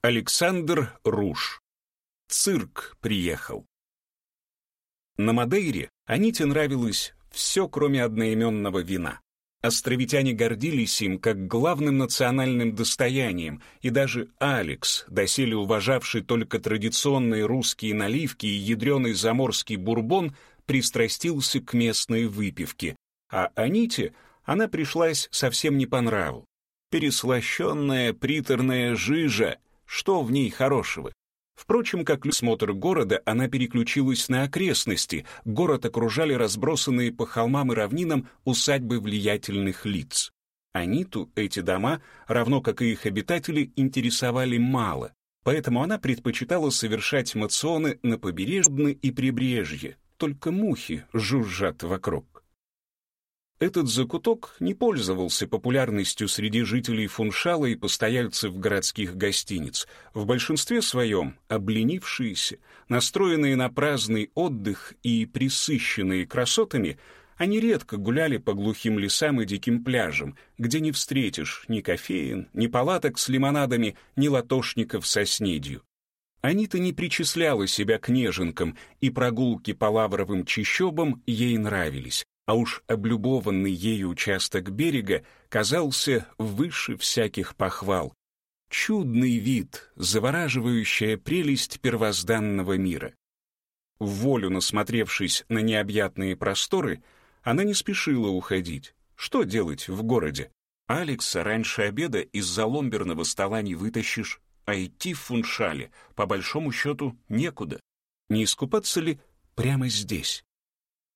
Александр Руш. Цирк приехал. На Мадейре Аните нравилось все, кроме одноименного вина. Островитяне гордились им как главным национальным достоянием, и даже Алекс, доселе уважавший только традиционные русские наливки и ядреный заморский бурбон, пристрастился к местной выпивке, а Аните она пришлась совсем не по нраву. Переслащенная приторная жижа, что в ней хорошего? Впрочем, как смотр города, она переключилась на окрестности. Город окружали разбросанные по холмам и равнинам усадьбы влиятельных лиц. Аниту эти дома, равно как и их обитатели, интересовали мало, поэтому она предпочитала совершать мационы на побережье и прибрежье. Только мухи жужжат вокруг. Этот закуток не пользовался популярностью среди жителей Фуншала и постояльцев городских гостиниц, в большинстве своем обленившиеся, настроенные на праздный отдых и присыщенные красотами, они редко гуляли по глухим лесам и диким пляжам, где не встретишь ни кофеин, ни палаток с лимонадами, ни латошников со снедью. Анита не причисляла себя к неженкам, и прогулки по лавровым чащобам ей нравились а уж облюбованный ею участок берега казался выше всяких похвал. Чудный вид, завораживающая прелесть первозданного мира. В волю насмотревшись на необъятные просторы, она не спешила уходить. Что делать в городе? Алекса раньше обеда из-за ломберного стола не вытащишь, а идти в фуншале, по большому счету, некуда. Не искупаться ли прямо здесь?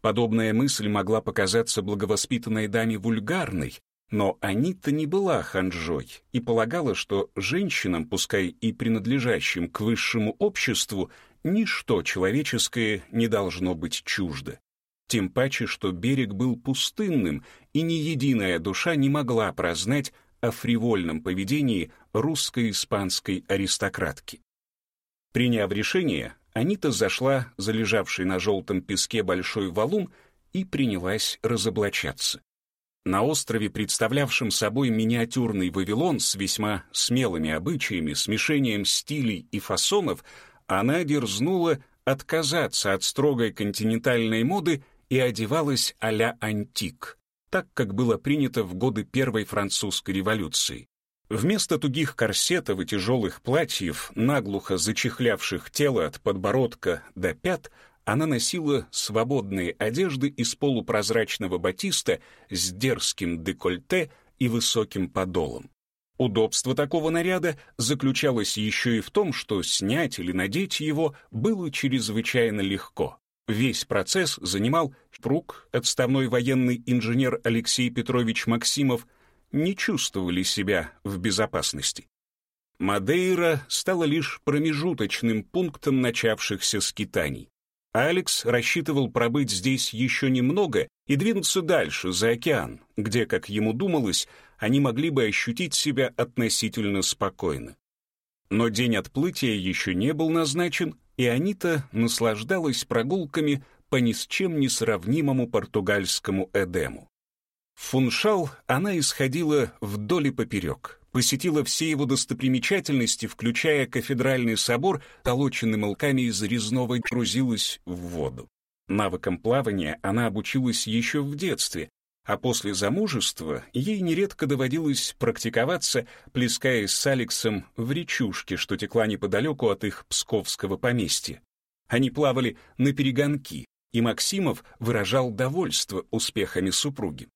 Подобная мысль могла показаться благовоспитанной даме вульгарной, но Анита не была ханжой и полагала, что женщинам, пускай и принадлежащим к высшему обществу, ничто человеческое не должно быть чуждо. Тем паче, что берег был пустынным, и ни единая душа не могла прознать о фривольном поведении русско-испанской аристократки. Приняв решение, Анита зашла за лежавший на желтом песке большой валун и принялась разоблачаться. На острове, представлявшем собой миниатюрный Вавилон с весьма смелыми обычаями, смешением стилей и фасонов, она дерзнула отказаться от строгой континентальной моды и одевалась а-ля антик, так как было принято в годы Первой французской революции. Вместо тугих корсетов и тяжелых платьев, наглухо зачехлявших тело от подбородка до пят, она носила свободные одежды из полупрозрачного батиста с дерзким декольте и высоким подолом. Удобство такого наряда заключалось еще и в том, что снять или надеть его было чрезвычайно легко. Весь процесс занимал пруг, отставной военный инженер Алексей Петрович Максимов, не чувствовали себя в безопасности. Мадейра стала лишь промежуточным пунктом начавшихся скитаний. Алекс рассчитывал пробыть здесь еще немного и двинуться дальше, за океан, где, как ему думалось, они могли бы ощутить себя относительно спокойно. Но день отплытия еще не был назначен, и Анита наслаждалась прогулками по ни с чем не сравнимому португальскому Эдему. Фуншал она исходила вдоль и поперек, посетила все его достопримечательности, включая кафедральный собор, толоченный молками из резного, грузилась в воду. Навыкам плавания она обучилась еще в детстве, а после замужества ей нередко доводилось практиковаться, плескаясь с Алексом в речушке, что текла неподалеку от их псковского поместья. Они плавали на перегонки, и Максимов выражал довольство успехами супруги.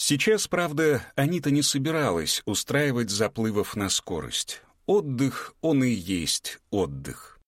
Сейчас, правда, Анита не собиралась устраивать заплывов на скорость. Отдых, он и есть отдых.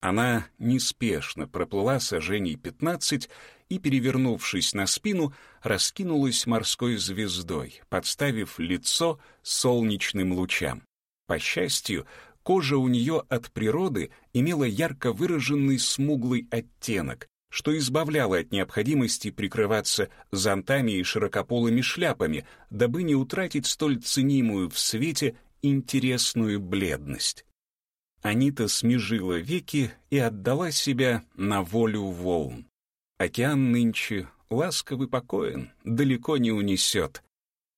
Она неспешно проплыла сожжений пятнадцать и, перевернувшись на спину, раскинулась морской звездой, подставив лицо солнечным лучам. По счастью, кожа у нее от природы имела ярко выраженный смуглый оттенок, что избавляло от необходимости прикрываться зонтами и широкополыми шляпами, дабы не утратить столь ценимую в свете интересную бледность. Анита смежила веки и отдала себя на волю волн. Океан нынче ласковый покоен, далеко не унесет.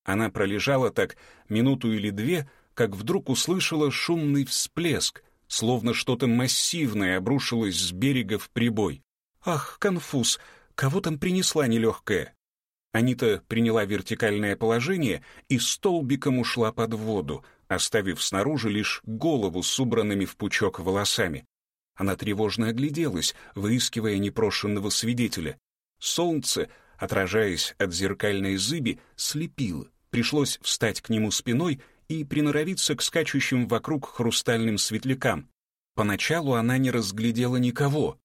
Она пролежала так минуту или две, как вдруг услышала шумный всплеск, словно что-то массивное обрушилось с берега в прибой. «Ах, конфуз! Кого там принесла нелегкая?» Анита приняла вертикальное положение и столбиком ушла под воду, оставив снаружи лишь голову с убранными в пучок волосами. Она тревожно огляделась, выискивая непрошенного свидетеля. Солнце, отражаясь от зеркальной зыби, слепило. Пришлось встать к нему спиной и приноровиться к скачущим вокруг хрустальным светлякам. Поначалу она не разглядела никого,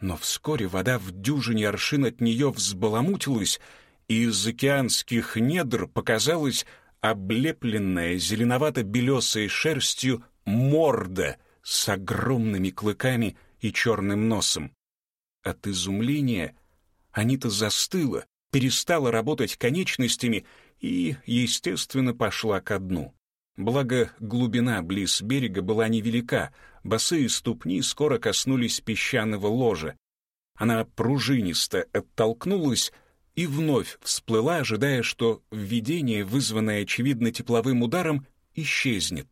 но вскоре вода в дюжине аршин от нее взбаламутилась, и из океанских недр показалась облепленная зеленовато-белесой шерстью морда с огромными клыками и черным носом. От изумления Анита застыла, перестала работать конечностями и, естественно, пошла ко дну. Благо, глубина близ берега была невелика, босые ступни скоро коснулись песчаного ложа. Она пружинисто оттолкнулась и вновь всплыла, ожидая, что видение, вызванное, очевидно, тепловым ударом, исчезнет.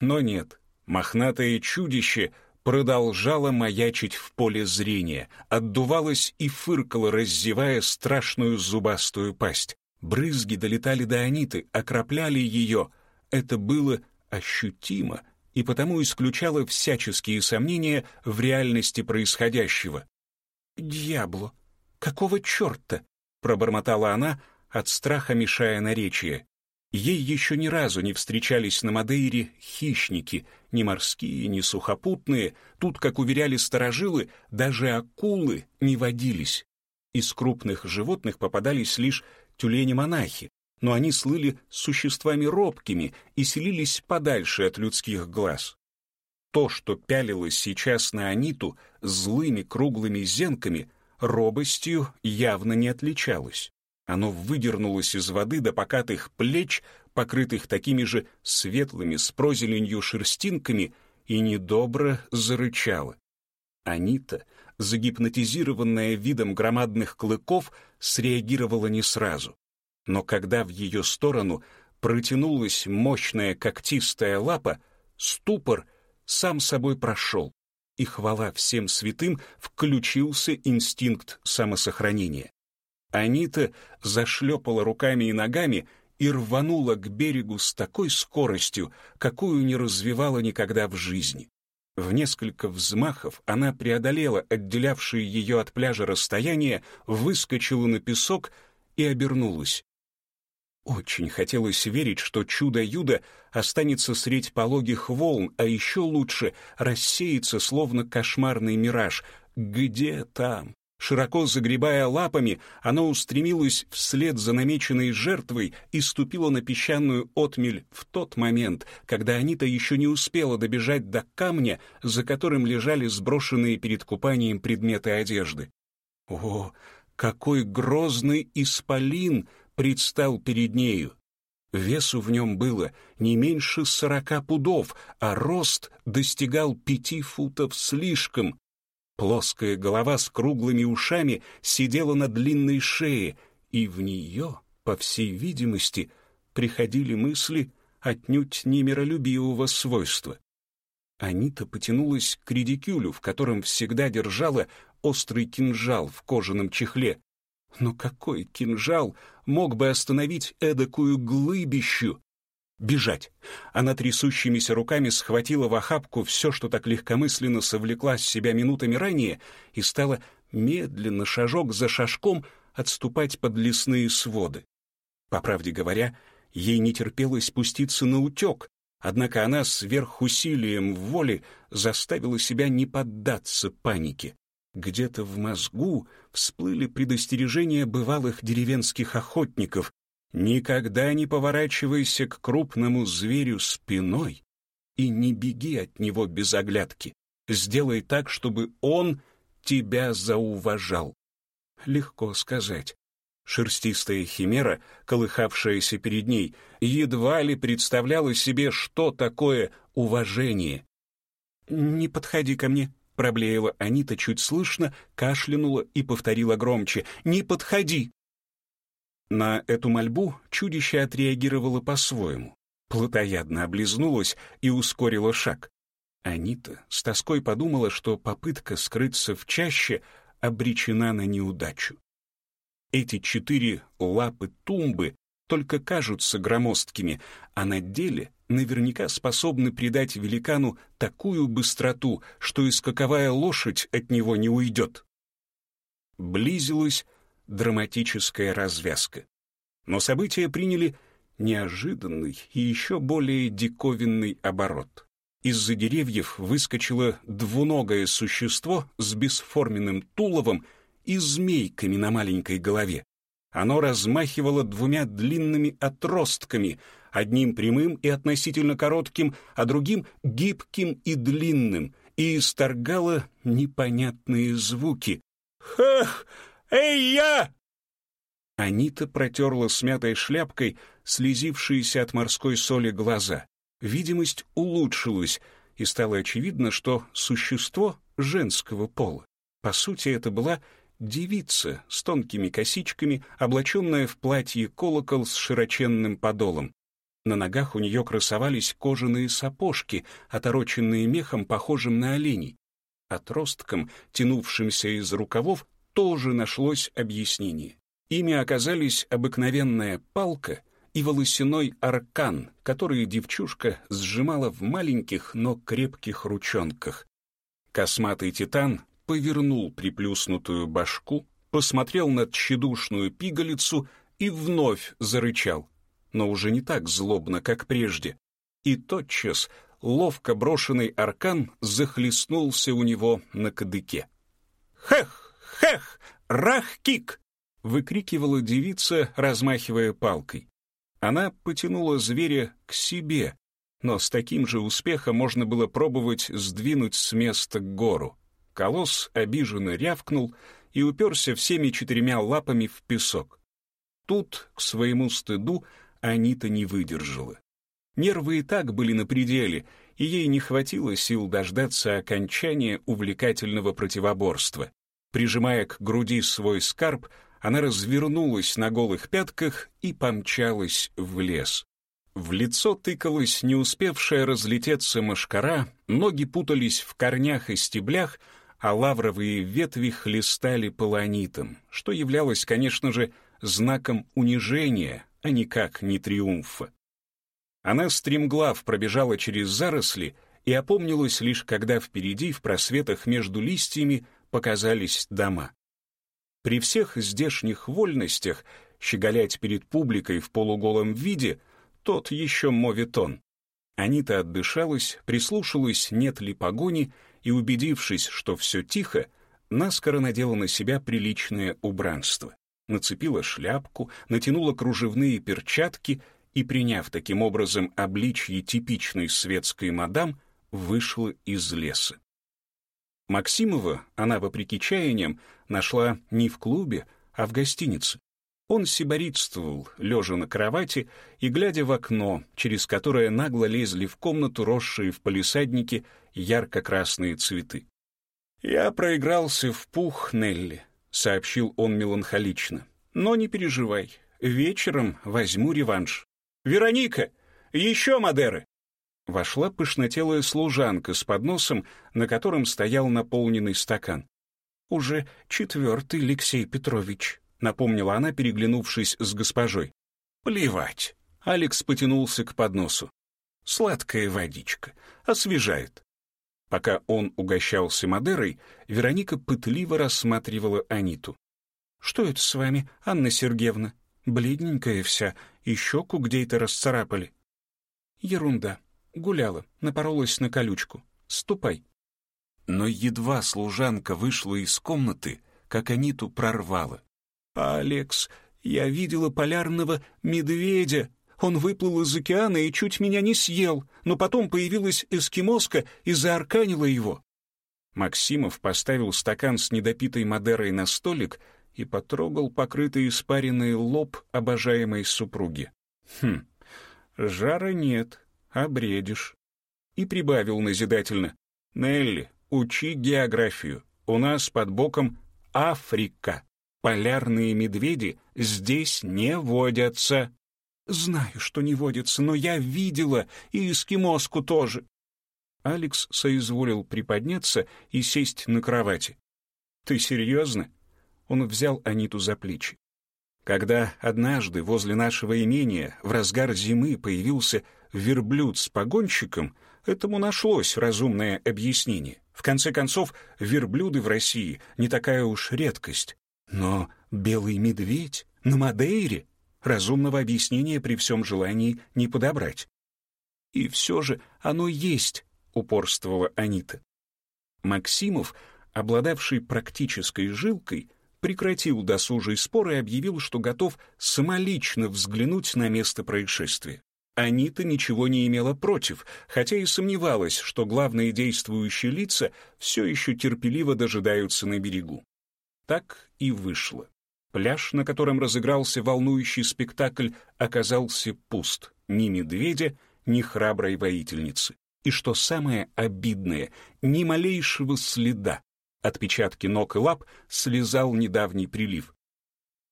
Но нет, мохнатое чудище продолжало маячить в поле зрения, отдувалось и фыркало, раззевая страшную зубастую пасть. Брызги долетали до Аниты, окропляли ее. Это было ощутимо и потому исключало всяческие сомнения в реальности происходящего. «Дьябло! Какого черта?» — пробормотала она, от страха мешая наречие. Ей еще ни разу не встречались на Мадейре хищники, ни морские, ни сухопутные. Тут, как уверяли старожилы, даже акулы не водились. Из крупных животных попадались лишь тюлени-монахи, но они слыли существами робкими и селились подальше от людских глаз. То, что пялилось сейчас на Аниту злыми круглыми зенками, робостью явно не отличалось. Оно выдернулось из воды до покатых плеч, покрытых такими же светлыми с прозеленью шерстинками, и недобро зарычало. Анита, загипнотизированная видом громадных клыков, среагировала не сразу. Но когда в ее сторону протянулась мощная когтистая лапа, ступор сам собой прошел, и хвала всем святым включился инстинкт самосохранения. Анита зашлепала руками и ногами и рванула к берегу с такой скоростью, какую не развивала никогда в жизни. В несколько взмахов она преодолела отделявшее ее от пляжа расстояние, выскочила на песок и обернулась. Очень хотелось верить, что чудо-юдо останется средь пологих волн, а еще лучше рассеется, словно кошмарный мираж. Где там? Широко загребая лапами, оно устремилось вслед за намеченной жертвой и ступило на песчаную отмель в тот момент, когда Анита еще не успела добежать до камня, за которым лежали сброшенные перед купанием предметы одежды. О, какой грозный исполин предстал перед нею! Весу в нем было не меньше сорока пудов, а рост достигал пяти футов слишком, Плоская голова с круглыми ушами сидела на длинной шее, и в нее, по всей видимости, приходили мысли отнюдь не миролюбивого свойства. Анита потянулась к редикюлю, в котором всегда держала острый кинжал в кожаном чехле. Но какой кинжал мог бы остановить эдакую глыбищу, бежать. Она трясущимися руками схватила в охапку все, что так легкомысленно совлекла с себя минутами ранее, и стала медленно, шажок за шажком, отступать под лесные своды. По правде говоря, ей не терпелось спуститься на утек, однако она сверхусилием воли заставила себя не поддаться панике. Где-то в мозгу всплыли предостережения бывалых деревенских охотников, Никогда не поворачивайся к крупному зверю спиной и не беги от него без оглядки. Сделай так, чтобы он тебя зауважал. Легко сказать. Шерстистая химера, колыхавшаяся перед ней, едва ли представляла себе, что такое уважение. «Не подходи ко мне», — проблеяла Анита чуть слышно, кашлянула и повторила громче. «Не подходи!» На эту мольбу чудище отреагировало по-своему. плотоядно облизнулась и ускорила шаг. Анита с тоской подумала, что попытка скрыться в чаще обречена на неудачу. Эти четыре лапы тумбы только кажутся громоздкими, а на деле наверняка способны придать великану такую быстроту, что и скаковая лошадь от него не уйдет. Близилась драматическая развязка. Но события приняли неожиданный и еще более диковинный оборот. Из-за деревьев выскочило двуногое существо с бесформенным туловом и змейками на маленькой голове. Оно размахивало двумя длинными отростками, одним прямым и относительно коротким, а другим гибким и длинным, и исторгало непонятные звуки. «Хах! Эй, я!» Анита протерла смятой шляпкой слезившиеся от морской соли глаза. Видимость улучшилась, и стало очевидно, что существо женского пола. По сути, это была девица с тонкими косичками, облаченная в платье колокол с широченным подолом. На ногах у нее красовались кожаные сапожки, отороченные мехом, похожим на оленей. Отростком, тянувшимся из рукавов, тоже нашлось объяснение. Ими оказались обыкновенная палка и волосяной аркан, который девчушка сжимала в маленьких, но крепких ручонках. Косматый титан повернул приплюснутую башку, посмотрел на тщедушную пигалицу и вновь зарычал, но уже не так злобно, как прежде. И тотчас ловко брошенный аркан захлестнулся у него на кадыке. «Хех! Хех! Рах-кик!» — выкрикивала девица, размахивая палкой. Она потянула зверя к себе, но с таким же успехом можно было пробовать сдвинуть с места гору. Колосс обиженно рявкнул и уперся всеми четырьмя лапами в песок. Тут, к своему стыду, Анита не выдержала. Нервы и так были на пределе, и ей не хватило сил дождаться окончания увлекательного противоборства. Прижимая к груди свой скарб, она развернулась на голых пятках и помчалась в лес. В лицо тыкалась не успевшая разлететься мошкара, ноги путались в корнях и стеблях, а лавровые ветви хлестали полонитом, что являлось, конечно же, знаком унижения, а никак не триумфа. Она стремглав пробежала через заросли и опомнилась лишь когда впереди, в просветах между листьями, показались дома. При всех здешних вольностях щеголять перед публикой в полуголом виде — тот еще моветон. Анита отдышалась, прислушалась, нет ли погони, и, убедившись, что все тихо, наскоро надела на себя приличное убранство. Нацепила шляпку, натянула кружевные перчатки и, приняв таким образом обличье типичной светской мадам, вышла из леса. Максимова она, вопреки чаяниям, нашла не в клубе, а в гостинице. Он сиборитствовал, лежа на кровати и глядя в окно, через которое нагло лезли в комнату росшие в палисаднике ярко-красные цветы. «Я проигрался в пух, Нелли», — сообщил он меланхолично. «Но не переживай, вечером возьму реванш». «Вероника, еще Мадеры!» Вошла пышнотелая служанка с подносом, на котором стоял наполненный стакан. «Уже четвертый, Алексей Петрович», — напомнила она, переглянувшись с госпожой. «Плевать». Алекс потянулся к подносу. «Сладкая водичка. Освежает». Пока он угощался Мадерой, Вероника пытливо рассматривала Аниту. «Что это с вами, Анна Сергеевна? Бледненькая вся, и щеку где-то расцарапали». «Ерунда», Гуляла, напоролась на колючку. Ступай. Но едва служанка вышла из комнаты, как Аниту прорвало. «Алекс, я видела полярного медведя. Он выплыл из океана и чуть меня не съел, но потом появилась эскимоска и заарканила его». Максимов поставил стакан с недопитой Мадерой на столик и потрогал покрытый испаренный лоб обожаемой супруги. «Хм, жара нет, обредишь». И прибавил назидательно. «Нелли, учи географию. У нас под боком Африка. Полярные медведи здесь не водятся». Знаю, что не водится, но я видела и эскимоску тоже. Алекс соизволил приподняться и сесть на кровати. «Ты серьезно?» Он взял Аниту за плечи. Когда однажды возле нашего имения в разгар зимы появился верблюд с погонщиком, этому нашлось разумное объяснение. В конце концов, верблюды в России не такая уж редкость. Но белый медведь на Мадейре разумного объяснения при всем желании не подобрать. И все же оно есть, упорствовала Анита. Максимов, обладавший практической жилкой, прекратил досужий спор и объявил, что готов самолично взглянуть на место происшествия. Анита ничего не имела против, хотя и сомневалась, что главные действующие лица все еще терпеливо дожидаются на берегу. Так и вышло. Пляж, на котором разыгрался волнующий спектакль, оказался пуст. Ни медведя, ни храброй воительницы. И что самое обидное, ни малейшего следа. Отпечатки ног и лап слезал недавний прилив.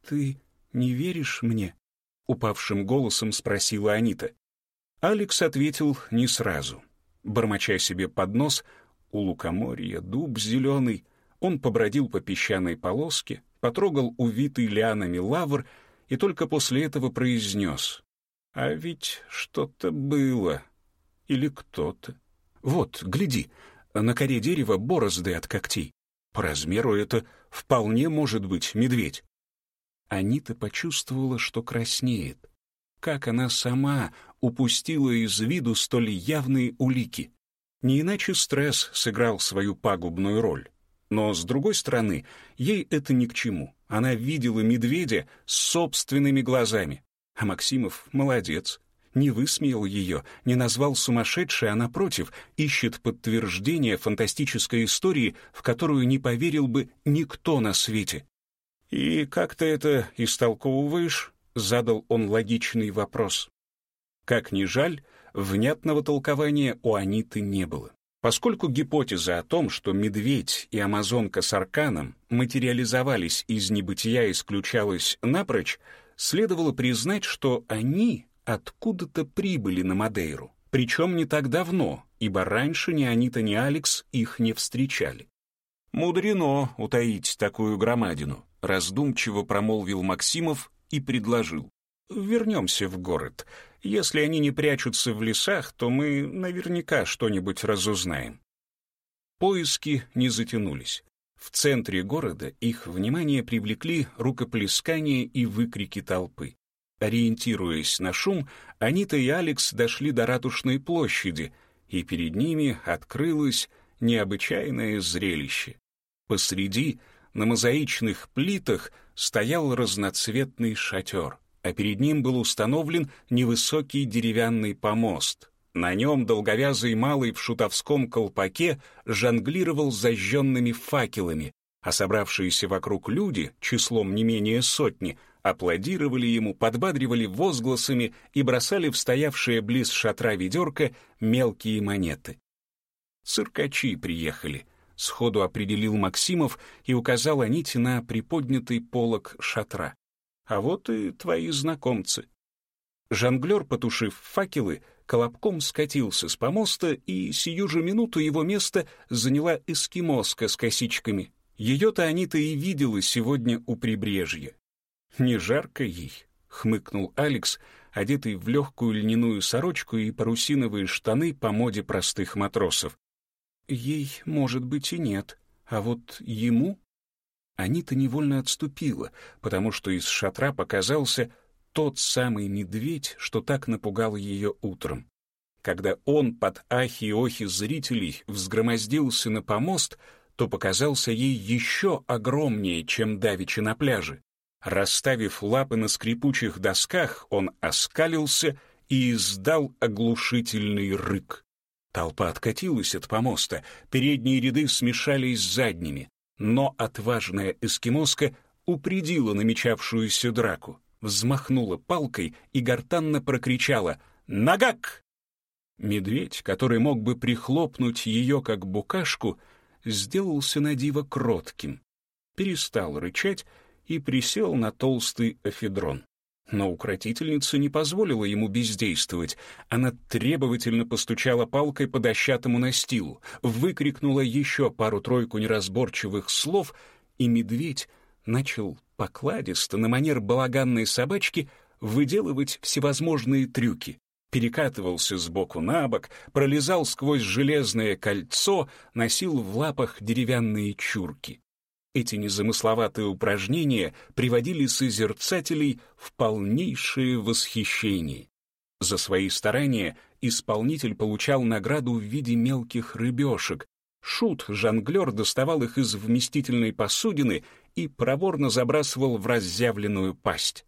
«Ты не веришь мне?» — упавшим голосом спросила Анита. Алекс ответил не сразу. Бормоча себе под нос, у лукоморья дуб зеленый, он побродил по песчаной полоске, потрогал увитый лианами лавр и только после этого произнес. «А ведь что-то было. Или кто-то. Вот, гляди, на коре дерева борозды от когтей. По размеру это вполне может быть медведь». Анита почувствовала, что краснеет. Как она сама упустила из виду столь явные улики. Не иначе стресс сыграл свою пагубную роль. Но, с другой стороны, ей это ни к чему. Она видела медведя собственными глазами. А Максимов молодец. Не высмеял ее, не назвал сумасшедшей, а, напротив, ищет подтверждение фантастической истории, в которую не поверил бы никто на свете. «И как ты это истолковываешь?» — задал он логичный вопрос. Как ни жаль, внятного толкования у Аниты не было. Поскольку гипотеза о том, что медведь и амазонка с арканом материализовались из небытия исключалась напрочь, следовало признать, что они откуда-то прибыли на Мадейру. Причем не так давно, ибо раньше ни Анита, ни Алекс их не встречали. «Мудрено утаить такую громадину», — раздумчиво промолвил Максимов и предложил. «Вернемся в город. Если они не прячутся в лесах, то мы наверняка что-нибудь разузнаем. Поиски не затянулись. В центре города их внимание привлекли рукоплескания и выкрики толпы. Ориентируясь на шум, Анита и Алекс дошли до Ратушной площади, и перед ними открылось необычайное зрелище. Посреди, на мозаичных плитах, стоял разноцветный шатер — а перед ним был установлен невысокий деревянный помост. На нем долговязый малый в шутовском колпаке жонглировал зажженными факелами, а собравшиеся вокруг люди, числом не менее сотни, аплодировали ему, подбадривали возгласами и бросали в стоявшее близ шатра ведерко мелкие монеты. Циркачи приехали —— сходу определил Максимов и указал Аните на приподнятый полог шатра а вот и твои знакомцы». Жонглер, потушив факелы, колобком скатился с помоста, и сию же минуту его место заняла эскимоска с косичками. Ее-то они-то и видела сегодня у прибрежья. «Не жарко ей», — хмыкнул Алекс, одетый в легкую льняную сорочку и парусиновые штаны по моде простых матросов. «Ей, может быть, и нет, а вот ему...» Анита невольно отступила, потому что из шатра показался тот самый медведь, что так напугал ее утром. Когда он под ахи и охи зрителей взгромоздился на помост, то показался ей еще огромнее, чем давеча на пляже. Расставив лапы на скрипучих досках, он оскалился и издал оглушительный рык. Толпа откатилась от помоста, передние ряды смешались с задними. Но отважная эскимоска упредила намечавшуюся драку, взмахнула палкой и гортанно прокричала «Нагак!». Медведь, который мог бы прихлопнуть ее как букашку, сделался на диво кротким, перестал рычать и присел на толстый эфедрон. Но укротительница не позволила ему бездействовать. Она требовательно постучала палкой по дощатому настилу, выкрикнула еще пару-тройку неразборчивых слов, и медведь начал покладисто, на манер балаганной собачки, выделывать всевозможные трюки. Перекатывался с боку на бок, пролезал сквозь железное кольцо, носил в лапах деревянные чурки. Эти незамысловатые упражнения приводили созерцателей в полнейшее восхищение. За свои старания исполнитель получал награду в виде мелких рыбешек. Шут, жонглер, доставал их из вместительной посудины и проворно забрасывал в разъявленную пасть.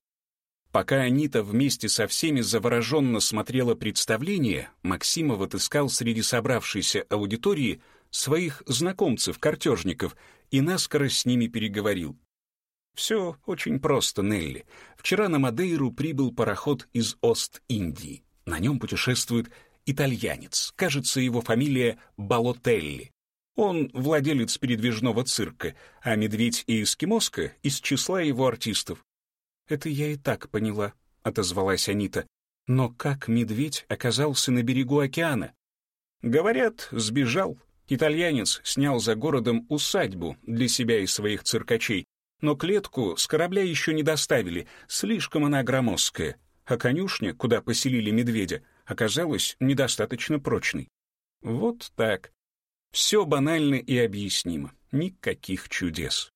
Пока Анита вместе со всеми завороженно смотрела представление, Максимов отыскал среди собравшейся аудитории своих знакомцев-картежников и наскоро с ними переговорил. Все очень просто, Нелли. Вчера на Мадейру прибыл пароход из Ост-Индии. На нем путешествует итальянец. Кажется, его фамилия Балотелли. Он владелец передвижного цирка, а медведь и эскимоска из числа его артистов. «Это я и так поняла», — отозвалась Анита. «Но как медведь оказался на берегу океана?» «Говорят, сбежал», Итальянец снял за городом усадьбу для себя и своих циркачей, но клетку с корабля еще не доставили, слишком она громоздкая, а конюшня, куда поселили медведя, оказалась недостаточно прочной. Вот так. Все банально и объяснимо. Никаких чудес.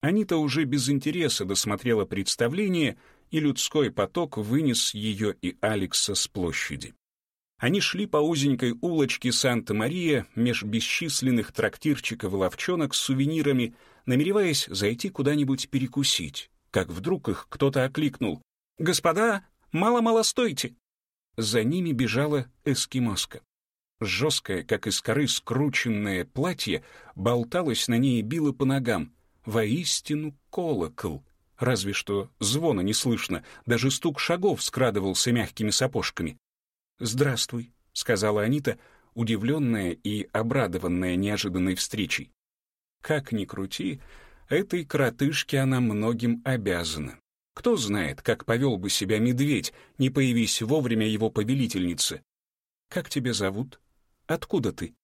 Анита уже без интереса досмотрела представление, и людской поток вынес ее и Алекса с площади. Они шли по узенькой улочке Санта-Мария меж бесчисленных трактирчиков и ловчонок с сувенирами, намереваясь зайти куда-нибудь перекусить. Как вдруг их кто-то окликнул. «Господа, мало-мало стойте!» За ними бежала эскимоска. Жесткое, как из коры скрученное платье, болталось на ней и било по ногам. Воистину колокол. Разве что звона не слышно, даже стук шагов скрадывался мягкими сапожками. «Здравствуй», — сказала Анита, удивленная и обрадованная неожиданной встречей. Как ни крути, этой коротышке она многим обязана. Кто знает, как повел бы себя медведь, не появись вовремя его повелительницы. «Как тебя зовут? Откуда ты?»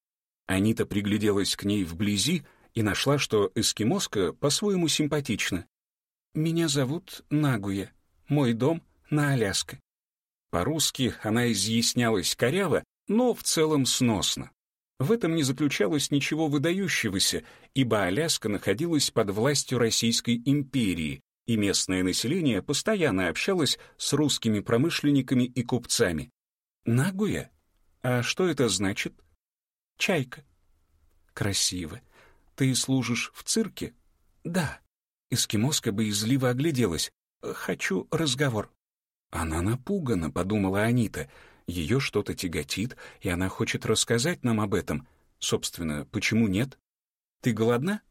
Анита пригляделась к ней вблизи и нашла, что эскимоска по-своему симпатична. «Меня зовут Нагуя. Мой дом на Аляске. По-русски она изъяснялась коряво, но в целом сносно. В этом не заключалось ничего выдающегося, ибо Аляска находилась под властью Российской империи, и местное население постоянно общалось с русскими промышленниками и купцами. Нагуя? А что это значит? Чайка. Красиво. Ты служишь в цирке? Да. Эскимоска боязливо огляделась. Хочу разговор. «Она напугана», — подумала Анита. «Ее что-то тяготит, и она хочет рассказать нам об этом. Собственно, почему нет? Ты голодна?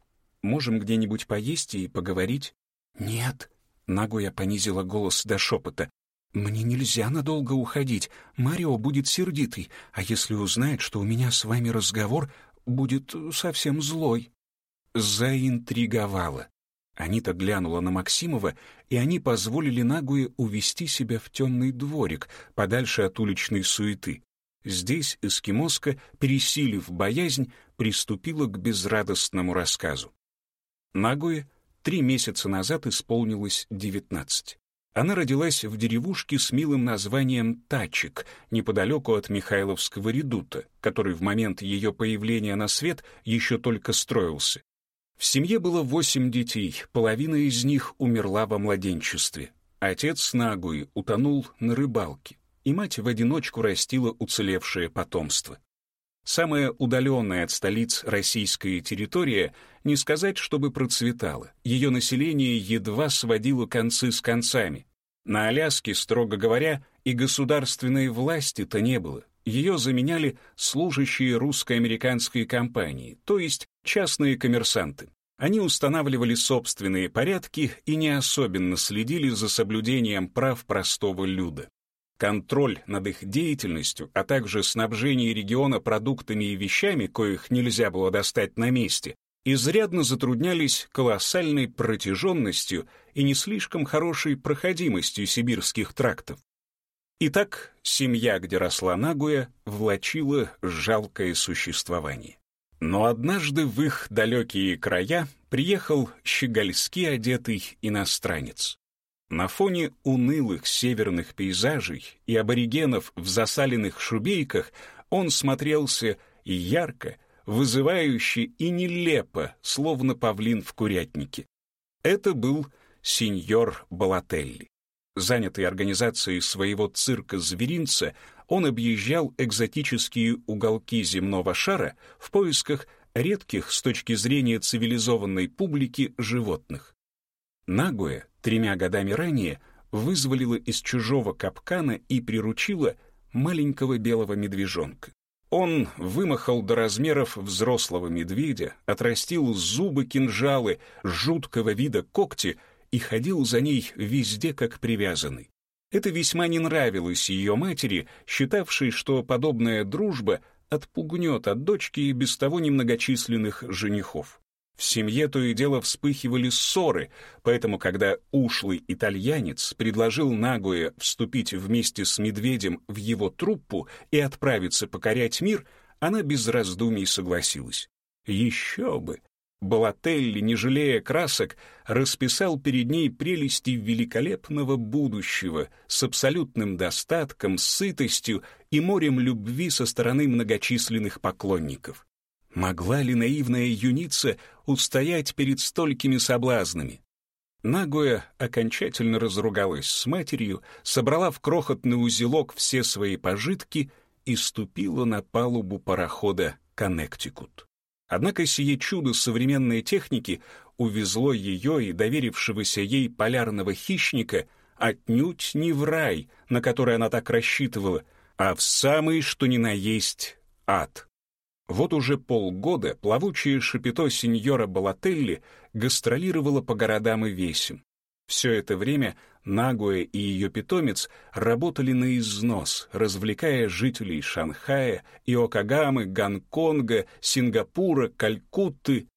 Можем где-нибудь поесть и поговорить?» «Нет», — Нагуя понизила голос до шепота. «Мне нельзя надолго уходить. Марио будет сердитый, а если узнает, что у меня с вами разговор, будет совсем злой». Заинтриговала. Анита глянула на Максимова, и они позволили Нагуе увести себя в темный дворик, подальше от уличной суеты. Здесь эскимоска, пересилив боязнь, приступила к безрадостному рассказу. Нагуе три месяца назад исполнилось девятнадцать. Она родилась в деревушке с милым названием Тачик, неподалеку от Михайловского редута, который в момент ее появления на свет еще только строился. В семье было восемь детей, половина из них умерла во младенчестве. Отец Нагуи утонул на рыбалке, и мать в одиночку растила уцелевшее потомство. Самая удаленная от столиц российская территория, не сказать, чтобы процветала. Ее население едва сводило концы с концами. На Аляске, строго говоря, и государственной власти-то не было. Ее заменяли служащие русско-американской компании, то есть частные коммерсанты. Они устанавливали собственные порядки и не особенно следили за соблюдением прав простого люда. Контроль над их деятельностью, а также снабжение региона продуктами и вещами, коих нельзя было достать на месте, изрядно затруднялись колоссальной протяженностью и не слишком хорошей проходимостью сибирских трактов. Итак, семья, где росла Нагуя, влачила жалкое существование. Но однажды в их далекие края приехал щегольски одетый иностранец. На фоне унылых северных пейзажей и аборигенов в засаленных шубейках он смотрелся ярко, вызывающе и нелепо, словно павлин в курятнике. Это был сеньор Балателли. Занятый организацией своего цирка-зверинца, он объезжал экзотические уголки земного шара в поисках редких с точки зрения цивилизованной публики животных. Нагуя тремя годами ранее вызволила из чужого капкана и приручила маленького белого медвежонка. Он вымахал до размеров взрослого медведя, отрастил зубы-кинжалы, жуткого вида когти и ходил за ней везде как привязанный. Это весьма не нравилось ее матери, считавшей, что подобная дружба отпугнет от дочки и без того немногочисленных женихов. В семье то и дело вспыхивали ссоры, поэтому, когда ушлый итальянец предложил Нагуэ вступить вместе с медведем в его труппу и отправиться покорять мир, она без раздумий согласилась. Еще бы! Балателли, не жалея красок, расписал перед ней прелести великолепного будущего с абсолютным достатком, сытостью и морем любви со стороны многочисленных поклонников. Могла ли наивная юница устоять перед столькими соблазнами? Нагоя окончательно разругалась с матерью, собрала в крохотный узелок все свои пожитки и ступила на палубу парохода «Коннектикут». Однако сие чудо современной техники увезло ее и доверившегося ей полярного хищника отнюдь не в рай, на который она так рассчитывала, а в самый что ни на есть ад. Вот уже полгода плавучее шапито сеньора Балателли гастролировало по городам и весям. Все это время Нагуэ и ее питомец работали на износ, развлекая жителей Шанхая, Иокагамы, Гонконга, Сингапура, Калькутты.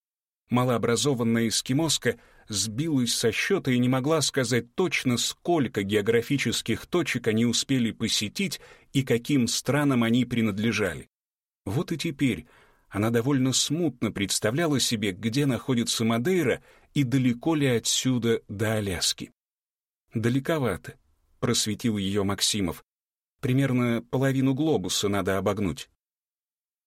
Малообразованная эскимоска сбилась со счета и не могла сказать точно, сколько географических точек они успели посетить и каким странам они принадлежали. Вот и теперь она довольно смутно представляла себе, где находится Мадейра и далеко ли отсюда до Аляски. «Далековато», — просветил ее Максимов. «Примерно половину глобуса надо обогнуть».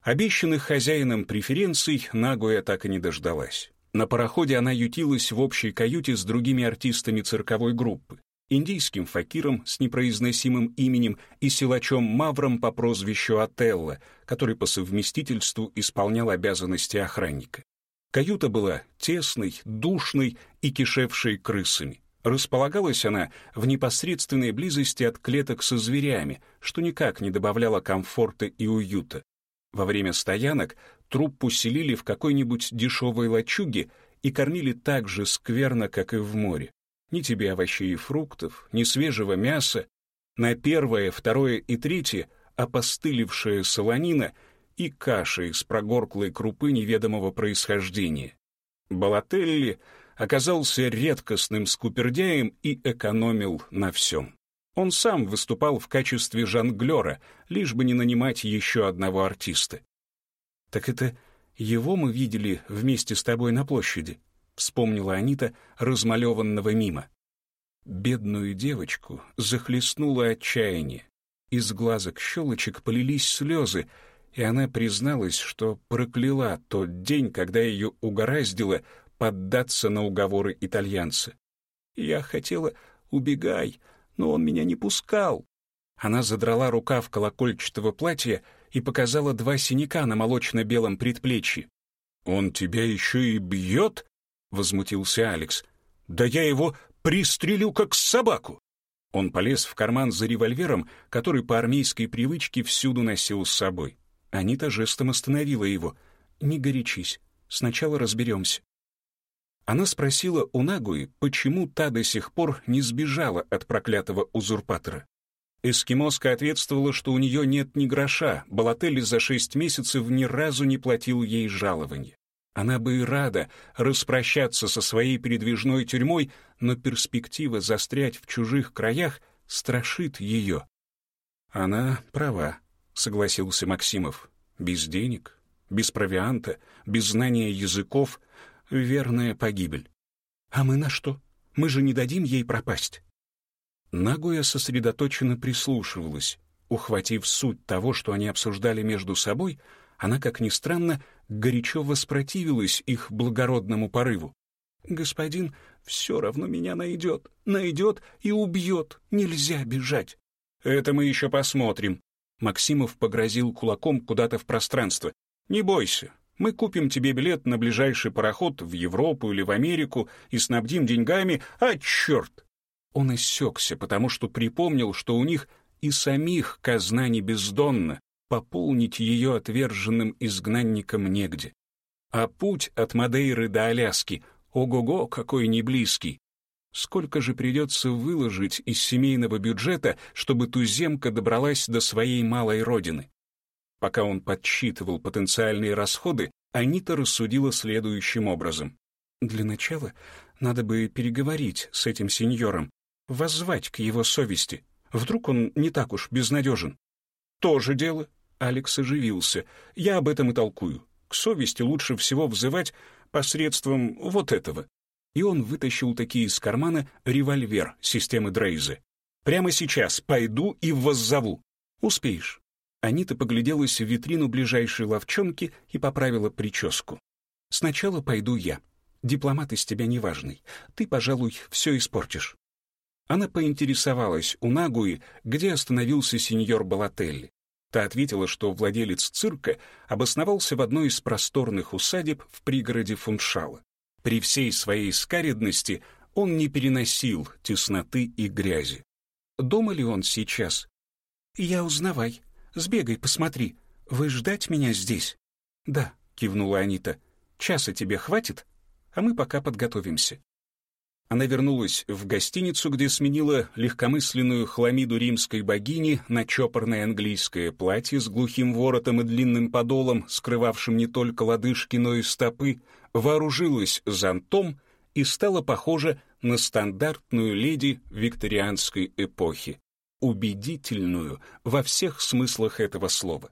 Обещанных хозяином преференций Нагуя так и не дождалась. На пароходе она ютилась в общей каюте с другими артистами цирковой группы индийским факиром с непроизносимым именем и силачом Мавром по прозвищу Отелло, который по совместительству исполнял обязанности охранника. Каюта была тесной, душной и кишевшей крысами. Располагалась она в непосредственной близости от клеток со зверями, что никак не добавляло комфорта и уюта. Во время стоянок труппу селили в какой-нибудь дешевой лачуге и кормили так же скверно, как и в море. Ни тебе овощей и фруктов, ни свежего мяса. На первое, второе и третье опостылевшая солонина и каша из прогорклой крупы неведомого происхождения. Балателли оказался редкостным скупердяем и экономил на всем. Он сам выступал в качестве жонглера, лишь бы не нанимать еще одного артиста. «Так это его мы видели вместе с тобой на площади?» вспомнила Анита размалеванного мимо. Бедную девочку захлестнуло отчаяние. Из глазок щелочек полились слезы, и она призналась, что прокляла тот день, когда ее угораздило поддаться на уговоры итальянца. «Я хотела, убегай, но он меня не пускал». Она задрала рукав колокольчатого платья и показала два синяка на молочно-белом предплечье. «Он тебя еще и бьет?» — возмутился Алекс. «Да я его пристрелю, как собаку!» Он полез в карман за револьвером, который по армейской привычке всюду носил с собой. Анита жестом остановила его. «Не горячись, сначала разберемся». Она спросила у Нагуи, почему та до сих пор не сбежала от проклятого узурпатора. Эскимоска ответствовала, что у нее нет ни гроша, Балателли за шесть месяцев ни разу не платил ей жалования. Она бы и рада распрощаться со своей передвижной тюрьмой, но перспектива застрять в чужих краях страшит ее. Она права, согласился Максимов. Без денег, без провианта, без знания языков — верная погибель. А мы на что? Мы же не дадим ей пропасть. Нагуя сосредоточенно прислушивалась. Ухватив суть того, что они обсуждали между собой, она, как ни странно, горячо воспротивилась их благородному порыву. «Господин все равно меня найдет, найдет и убьет. Нельзя бежать». «Это мы еще посмотрим». Максимов погрозил кулаком куда-то в пространство. «Не бойся, мы купим тебе билет на ближайший пароход в Европу или в Америку и снабдим деньгами, а черт!» Он иссекся, потому что припомнил, что у них и самих казна не бездонна, пополнить ее отверженным изгнанником негде. А путь от Мадейры до Аляски, ого-го, какой неблизкий. Сколько же придется выложить из семейного бюджета, чтобы туземка добралась до своей малой родины? Пока он подсчитывал потенциальные расходы, Анита рассудила следующим образом. Для начала надо бы переговорить с этим сеньором, воззвать к его совести. Вдруг он не так уж безнадежен. «То дело», — Алекс оживился. «Я об этом и толкую. К совести лучше всего взывать посредством вот этого». И он вытащил такие из кармана револьвер системы Дрейзы. «Прямо сейчас пойду и воззову. Успеешь». Анита погляделась в витрину ближайшей ловчонки и поправила прическу. «Сначала пойду я. Дипломат из тебя неважный. Ты, пожалуй, все испортишь». Она поинтересовалась у Нагуи, где остановился сеньор Балателли. Та ответила, что владелец цирка обосновался в одной из просторных усадеб в пригороде Фуншала. При всей своей скаредности он не переносил тесноты и грязи. Дома ли он сейчас? «Я узнавай. Сбегай, посмотри. Вы ждать меня здесь?» «Да», — кивнула Анита. «Часа тебе хватит? А мы пока подготовимся». Она вернулась в гостиницу, где сменила легкомысленную хламиду римской богини на чопорное английское платье с глухим воротом и длинным подолом, скрывавшим не только лодыжки, но и стопы, вооружилась зонтом и стала похожа на стандартную леди викторианской эпохи, убедительную во всех смыслах этого слова.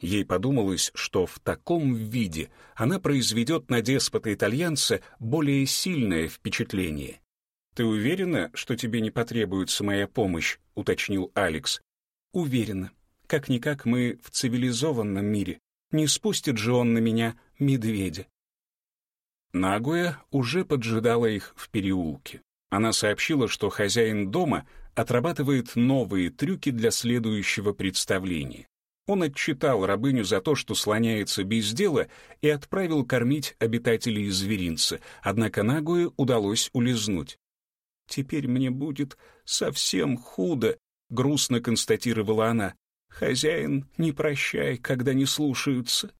Ей подумалось, что в таком виде она произведет на деспота-итальянца более сильное впечатление. «Ты уверена, что тебе не потребуется моя помощь?» — уточнил Алекс. «Уверена. Как-никак мы в цивилизованном мире. Не спустит же он на меня медведя». Нагуя уже поджидала их в переулке. Она сообщила, что хозяин дома отрабатывает новые трюки для следующего представления. Он отчитал рабыню за то, что слоняется без дела, и отправил кормить обитателей зверинца, однако Нагуе удалось улизнуть. «Теперь мне будет совсем худо», — грустно констатировала она. «Хозяин, не прощай, когда не слушаются».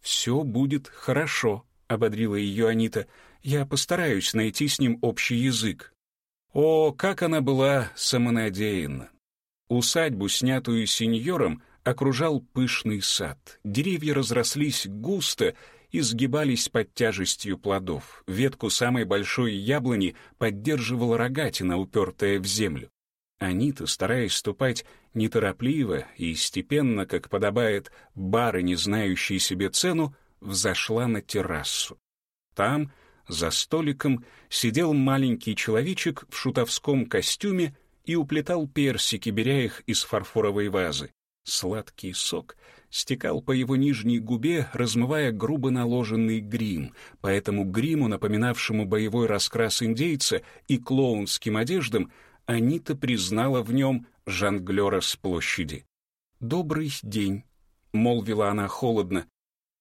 «Все будет хорошо», — ободрила ее Анита. «Я постараюсь найти с ним общий язык». О, как она была самонадеянна! Усадьбу, снятую сеньором, окружал пышный сад. Деревья разрослись густо и сгибались под тяжестью плодов. Ветку самой большой яблони поддерживала рогатина, упертая в землю. Анита, стараясь ступать неторопливо и степенно, как подобает барыне, знающей себе цену, взошла на террасу. Там, за столиком, сидел маленький человечек в шутовском костюме и уплетал персики, беря их из фарфоровой вазы. Сладкий сок стекал по его нижней губе, размывая грубо наложенный грим, поэтому гриму, напоминавшему боевой раскрас индейца, и клоунским одеждам, Анита признала в нем жонглера с площади. «Добрый день», — молвила она холодно.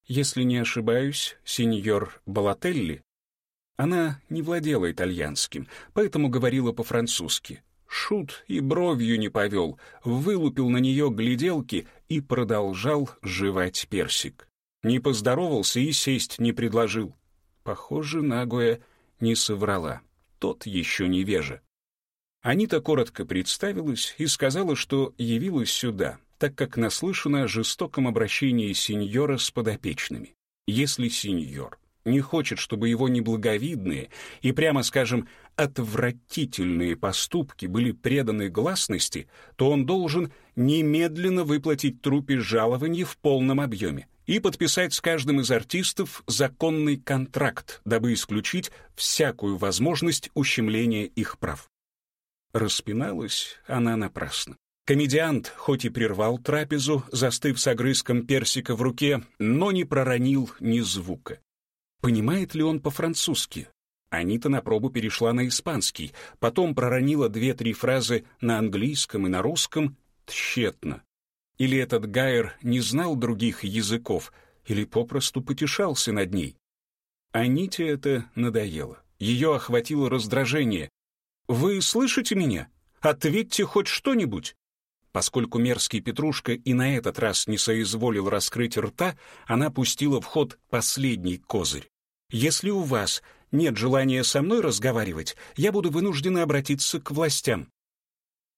«Если не ошибаюсь, сеньор Балателли?» Она не владела итальянским, поэтому говорила по-французски. Шут и бровью не повел, вылупил на нее гляделки и продолжал жевать персик. Не поздоровался и сесть не предложил. Похоже, Нагоя не соврала. Тот еще невежа. Анита коротко представилась и сказала, что явилась сюда, так как наслышана о жестоком обращении сеньора с подопечными. Если сеньор не хочет, чтобы его неблаговидные и, прямо скажем, отвратительные поступки были преданы гласности, то он должен немедленно выплатить трупе жалование в полном объеме и подписать с каждым из артистов законный контракт, дабы исключить всякую возможность ущемления их прав. Распиналась она напрасно. Комедиант хоть и прервал трапезу, застыв с огрызком персика в руке, но не проронил ни звука. Понимает ли он по-французски? Анита на пробу перешла на испанский, потом проронила две-три фразы на английском и на русском тщетно. Или этот Гайер не знал других языков, или попросту потешался над ней. Аните это надоело. Ее охватило раздражение. «Вы слышите меня? Ответьте хоть что-нибудь!» Поскольку мерзкий Петрушка и на этот раз не соизволил раскрыть рта, она пустила в ход последний козырь. «Если у вас нет желания со мной разговаривать, я буду вынуждена обратиться к властям».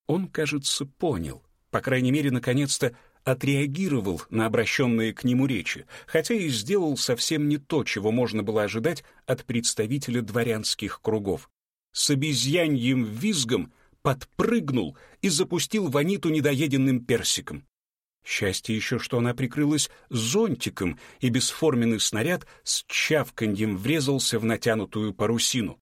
Он, кажется, понял, по крайней мере, наконец-то отреагировал на обращенные к нему речи, хотя и сделал совсем не то, чего можно было ожидать от представителя дворянских кругов. С обезьяньим визгом подпрыгнул и запустил Ваниту недоеденным персиком. Счастье еще, что она прикрылась зонтиком, и бесформенный снаряд с чавканьем врезался в натянутую парусину.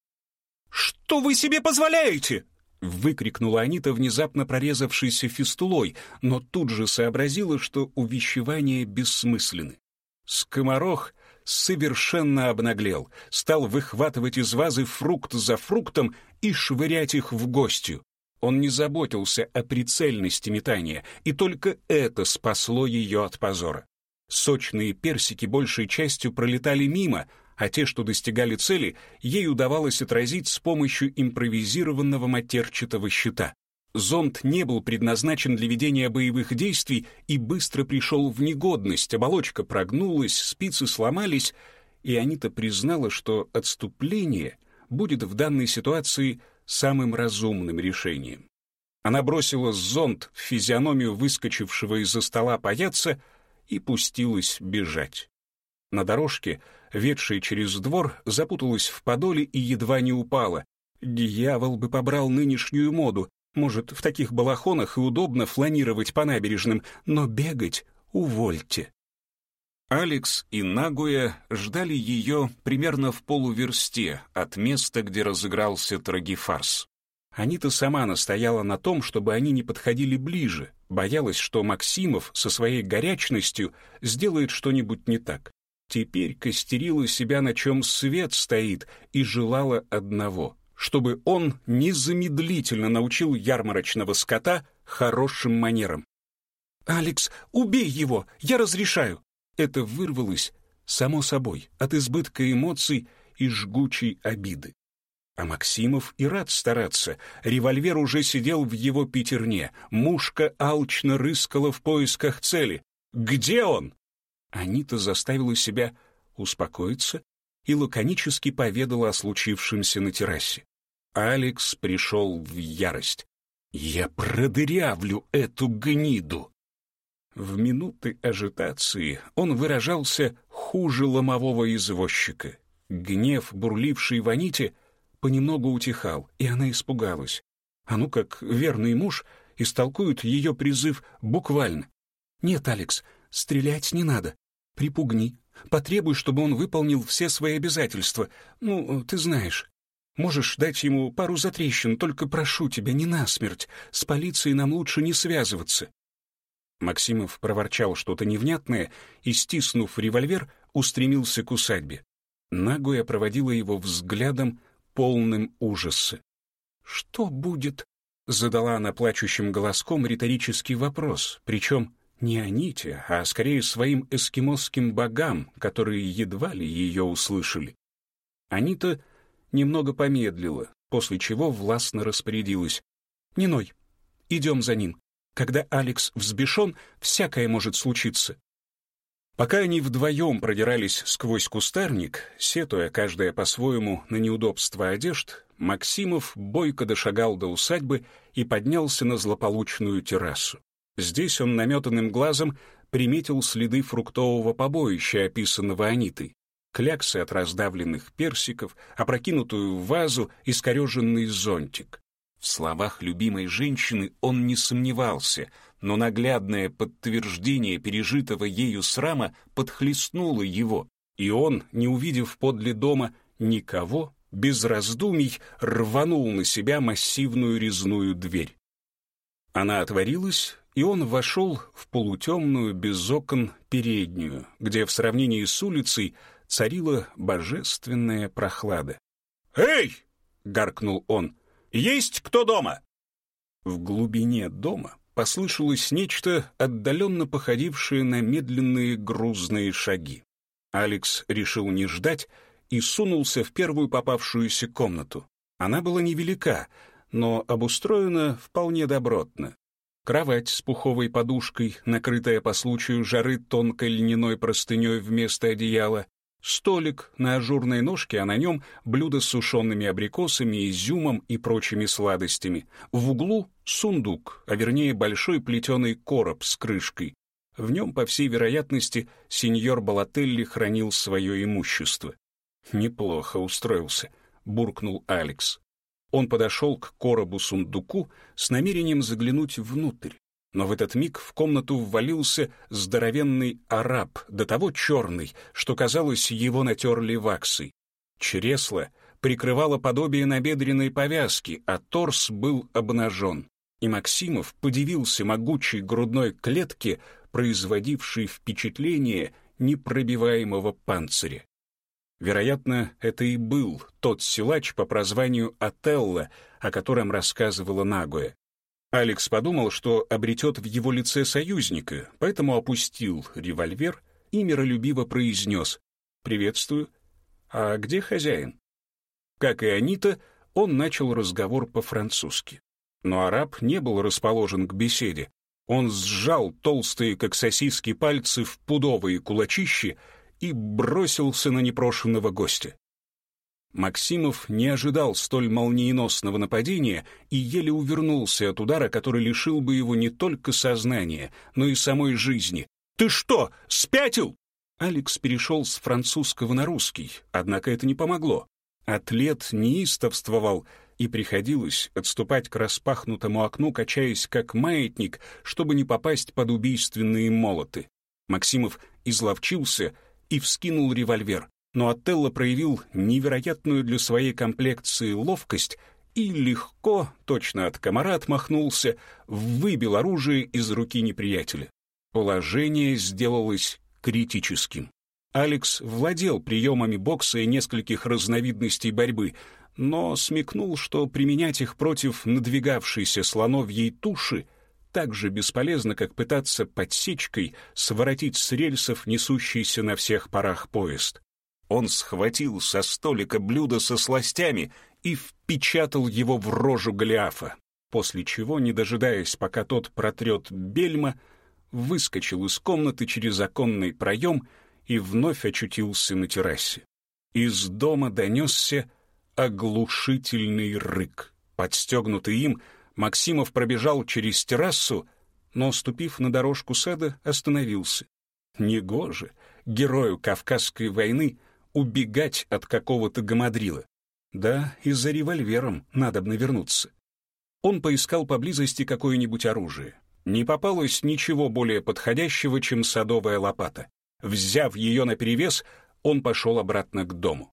«Что вы себе позволяете?» — выкрикнула Анита, внезапно прорезавшейся фистулой, но тут же сообразила, что увещевания бессмысленны. Скоморох совершенно обнаглел, стал выхватывать из вазы фрукт за фруктом и швырять их в гостью. Он не заботился о прицельности метания, и только это спасло ее от позора. Сочные персики большей частью пролетали мимо, а те, что достигали цели, ей удавалось отразить с помощью импровизированного матерчатого щита. Зонд не был предназначен для ведения боевых действий и быстро пришел в негодность, оболочка прогнулась, спицы сломались, и Анита признала, что отступление будет в данной ситуации самым разумным решением. Она бросила зонт в физиономию выскочившего из-за стола паяца и пустилась бежать. На дорожке, ведшей через двор, запуталась в подоле и едва не упала. Дьявол бы побрал нынешнюю моду. Может, в таких балахонах и удобно фланировать по набережным, но бегать увольте. Алекс и Нагуя ждали ее примерно в полуверсте от места, где разыгрался трагифарс. Анита сама настояла на том, чтобы они не подходили ближе, боялась, что Максимов со своей горячностью сделает что-нибудь не так. Теперь костерила себя, на чем свет стоит, и желала одного — чтобы он незамедлительно научил ярмарочного скота хорошим манерам. «Алекс, убей его! Я разрешаю!» Это вырвалось, само собой, от избытка эмоций и жгучей обиды. А Максимов и рад стараться. Револьвер уже сидел в его пятерне. Мушка алчно рыскала в поисках цели. «Где он?» Анита заставила себя успокоиться и лаконически поведала о случившемся на террасе. Алекс пришел в ярость. «Я продырявлю эту гниду!» В минуты ажитации он выражался хуже ломового извозчика. Гнев, бурливший в Аните, понемногу утихал, и она испугалась. А ну как верный муж истолкует ее призыв буквально. «Нет, Алекс, стрелять не надо. Припугни. Потребуй, чтобы он выполнил все свои обязательства. Ну, ты знаешь. Можешь дать ему пару затрещин, только прошу тебя, не насмерть. С полицией нам лучше не связываться. Максимов проворчал что-то невнятное и, стиснув револьвер, устремился к усадьбе. Нагуя проводила его взглядом, полным ужаса. «Что будет?» — задала она плачущим голоском риторический вопрос, причем не Аните, а скорее своим эскимосским богам, которые едва ли ее услышали. Анита немного помедлила, после чего властно распорядилась. «Ниной, идем за ним. Когда Алекс взбешен, всякое может случиться. Пока они вдвоем продирались сквозь кустарник, сетуя каждая по-своему на неудобство одежд, Максимов бойко дошагал до усадьбы и поднялся на злополучную террасу. Здесь он наметанным глазом приметил следы фруктового побоища, описанного Анитой. кляксы от раздавленных персиков, опрокинутую вазу, искореженный зонтик. В словах любимой женщины он не сомневался, но наглядное подтверждение пережитого ею срама подхлестнуло его, и он, не увидев подле дома никого, без раздумий рванул на себя массивную резную дверь. Она отворилась, и он вошел в полутемную, без окон, переднюю, где в сравнении с улицей царила божественная прохлада. «Эй!» — гаркнул он. «Есть кто дома?» В глубине дома послышалось нечто, отдаленно походившее на медленные грузные шаги. Алекс решил не ждать и сунулся в первую попавшуюся комнату. Она была невелика, но обустроена вполне добротно. Кровать с пуховой подушкой, накрытая по случаю жары тонкой льняной простыней вместо одеяла, столик на ажурной ножке, а на нем блюдо с сушеными абрикосами, изюмом и прочими сладостями. В углу сундук, а вернее большой плетеный короб с крышкой. В нем, по всей вероятности, сеньор Балателли хранил свое имущество. «Неплохо устроился», — буркнул Алекс. Он подошел к коробу-сундуку с намерением заглянуть внутрь. Но в этот миг в комнату ввалился здоровенный араб, до того черный, что, казалось, его натерли ваксой. Чресло прикрывало подобие набедренной повязки, а торс был обнажен. И Максимов подивился могучей грудной клетке, производившей впечатление непробиваемого панциря. Вероятно, это и был тот силач по прозванию Отелло, о котором рассказывала Нагоя. Алекс подумал, что обретет в его лице союзника, поэтому опустил револьвер и миролюбиво произнес «Приветствую. А где хозяин?» Как и Анита, он начал разговор по-французски. Но араб не был расположен к беседе. Он сжал толстые, как сосиски, пальцы в пудовые кулачищи и бросился на непрошенного гостя. Максимов не ожидал столь молниеносного нападения и еле увернулся от удара, который лишил бы его не только сознания, но и самой жизни. «Ты что, спятил?» Алекс перешел с французского на русский, однако это не помогло. Атлет неистовствовал, и приходилось отступать к распахнутому окну, качаясь как маятник, чтобы не попасть под убийственные молоты. Максимов изловчился — и вскинул револьвер. Но Отелло проявил невероятную для своей комплекции ловкость и легко, точно от комара отмахнулся, выбил оружие из руки неприятеля. Положение сделалось критическим. Алекс владел приемами бокса и нескольких разновидностей борьбы, но смекнул, что применять их против надвигавшейся слоновьей туши — так же бесполезно, как пытаться подсечкой своротить с рельсов несущийся на всех парах поезд. Он схватил со столика блюдо со сластями и впечатал его в рожу Голиафа, после чего, не дожидаясь, пока тот протрет бельма, выскочил из комнаты через оконный проем и вновь очутился на террасе. Из дома донесся оглушительный рык. Подстегнутый им — Максимов пробежал через террасу, но, ступив на дорожку сада, остановился. Негоже герою Кавказской войны убегать от какого-то гамадрила. Да, и за револьвером надо бы навернуться. Он поискал поблизости какое-нибудь оружие. Не попалось ничего более подходящего, чем садовая лопата. Взяв ее наперевес, он пошел обратно к дому.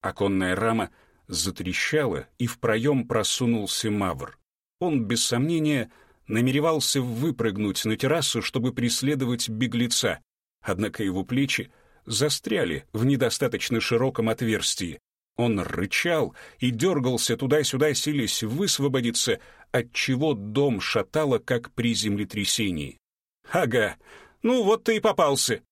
Оконная рама затрещала, и в проем просунулся мавр. Он, без сомнения, намеревался выпрыгнуть на террасу, чтобы преследовать беглеца, однако его плечи застряли в недостаточно широком отверстии. Он рычал и дергался туда-сюда, силясь высвободиться, отчего дом шатало, как при землетрясении. «Ага, ну вот ты и попался!»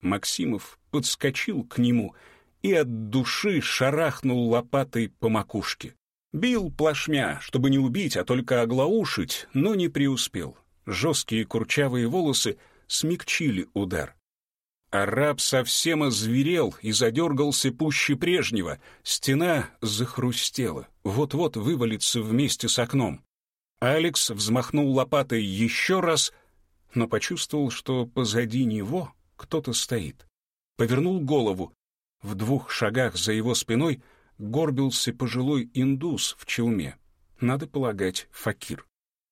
Максимов подскочил к нему и от души шарахнул лопатой по макушке. Бил плашмя, чтобы не убить, а только оглаушить, но не преуспел. Жесткие курчавые волосы смягчили удар. Араб совсем озверел и задергался пуще прежнего. Стена захрустела, вот-вот вывалится вместе с окном. Алекс взмахнул лопатой еще раз, но почувствовал, что позади него кто-то стоит. Повернул голову. В двух шагах за его спиной горбился пожилой индус в челме. Надо полагать, факир.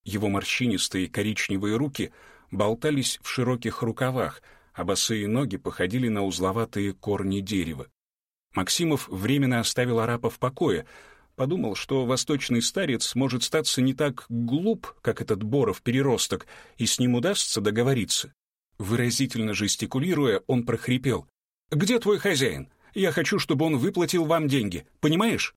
Его морщинистые коричневые руки болтались в широких рукавах, а босые ноги походили на узловатые корни дерева. Максимов временно оставил арапа в покое, подумал, что восточный старец может статься не так глуп, как этот Боров-переросток, и с ним удастся договориться. Выразительно жестикулируя, он прохрипел. «Где твой хозяин? Я хочу, чтобы он выплатил вам деньги, понимаешь?»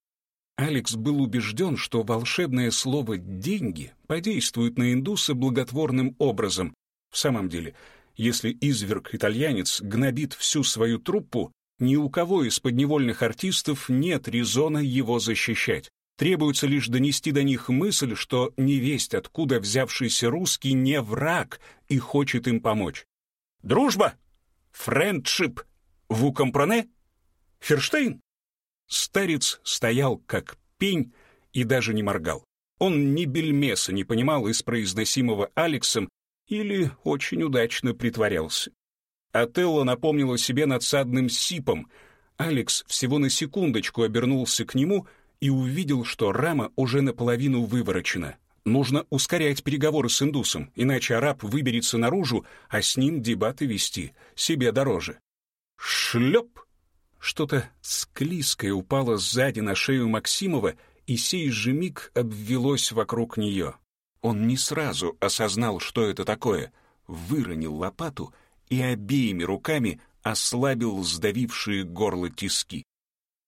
Алекс был убежден, что волшебное слово «деньги» подействует на индуса благотворным образом. В самом деле, если изверг-итальянец гнобит всю свою труппу, ни у кого из подневольных артистов нет резона его защищать. Требуется лишь донести до них мысль, что невесть, откуда взявшийся русский, не враг и хочет им помочь. «Дружба! Френдшип! Ву компроне? Ферштейн?» Старец стоял как пень и даже не моргал. Он ни бельмеса не понимал из произносимого Алексом или очень удачно притворялся. Отелло напомнило себе надсадным сипом. Алекс всего на секундочку обернулся к нему и увидел, что рама уже наполовину выворочена. Нужно ускорять переговоры с индусом, иначе араб выберется наружу, а с ним дебаты вести, себе дороже. Шлеп! Что-то склизкое упало сзади на шею Максимова, и сей же миг обвелось вокруг нее. Он не сразу осознал, что это такое, выронил лопату и обеими руками ослабил сдавившие горло тиски.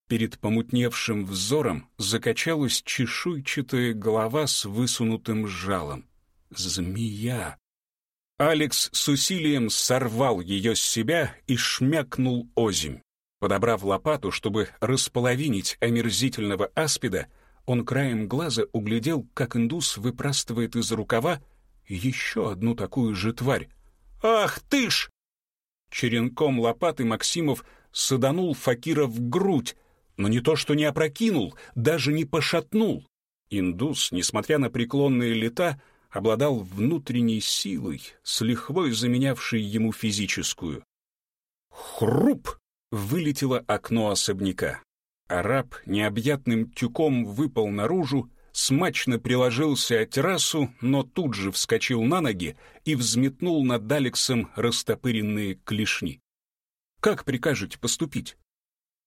Перед помутневшим взором закачалась чешуйчатая голова с высунутым жалом. Змея! Алекс с усилием сорвал ее с себя и шмякнул озимь. Подобрав лопату, чтобы располовинить омерзительного аспида, он краем глаза углядел, как индус выпрастывает из рукава еще одну такую же тварь. «Ах ты ж!» Черенком лопаты Максимов саданул Факира в грудь, но не то что не опрокинул, даже не пошатнул. Индус, несмотря на преклонные лета, обладал внутренней силой, с лихвой заменявшей ему физическую. Хруп! Вылетело окно особняка. Араб необъятным тюком выпал наружу, смачно приложился о террасу, но тут же вскочил на ноги и взметнул над Алексом растопыренные клешни. «Как прикажете поступить?»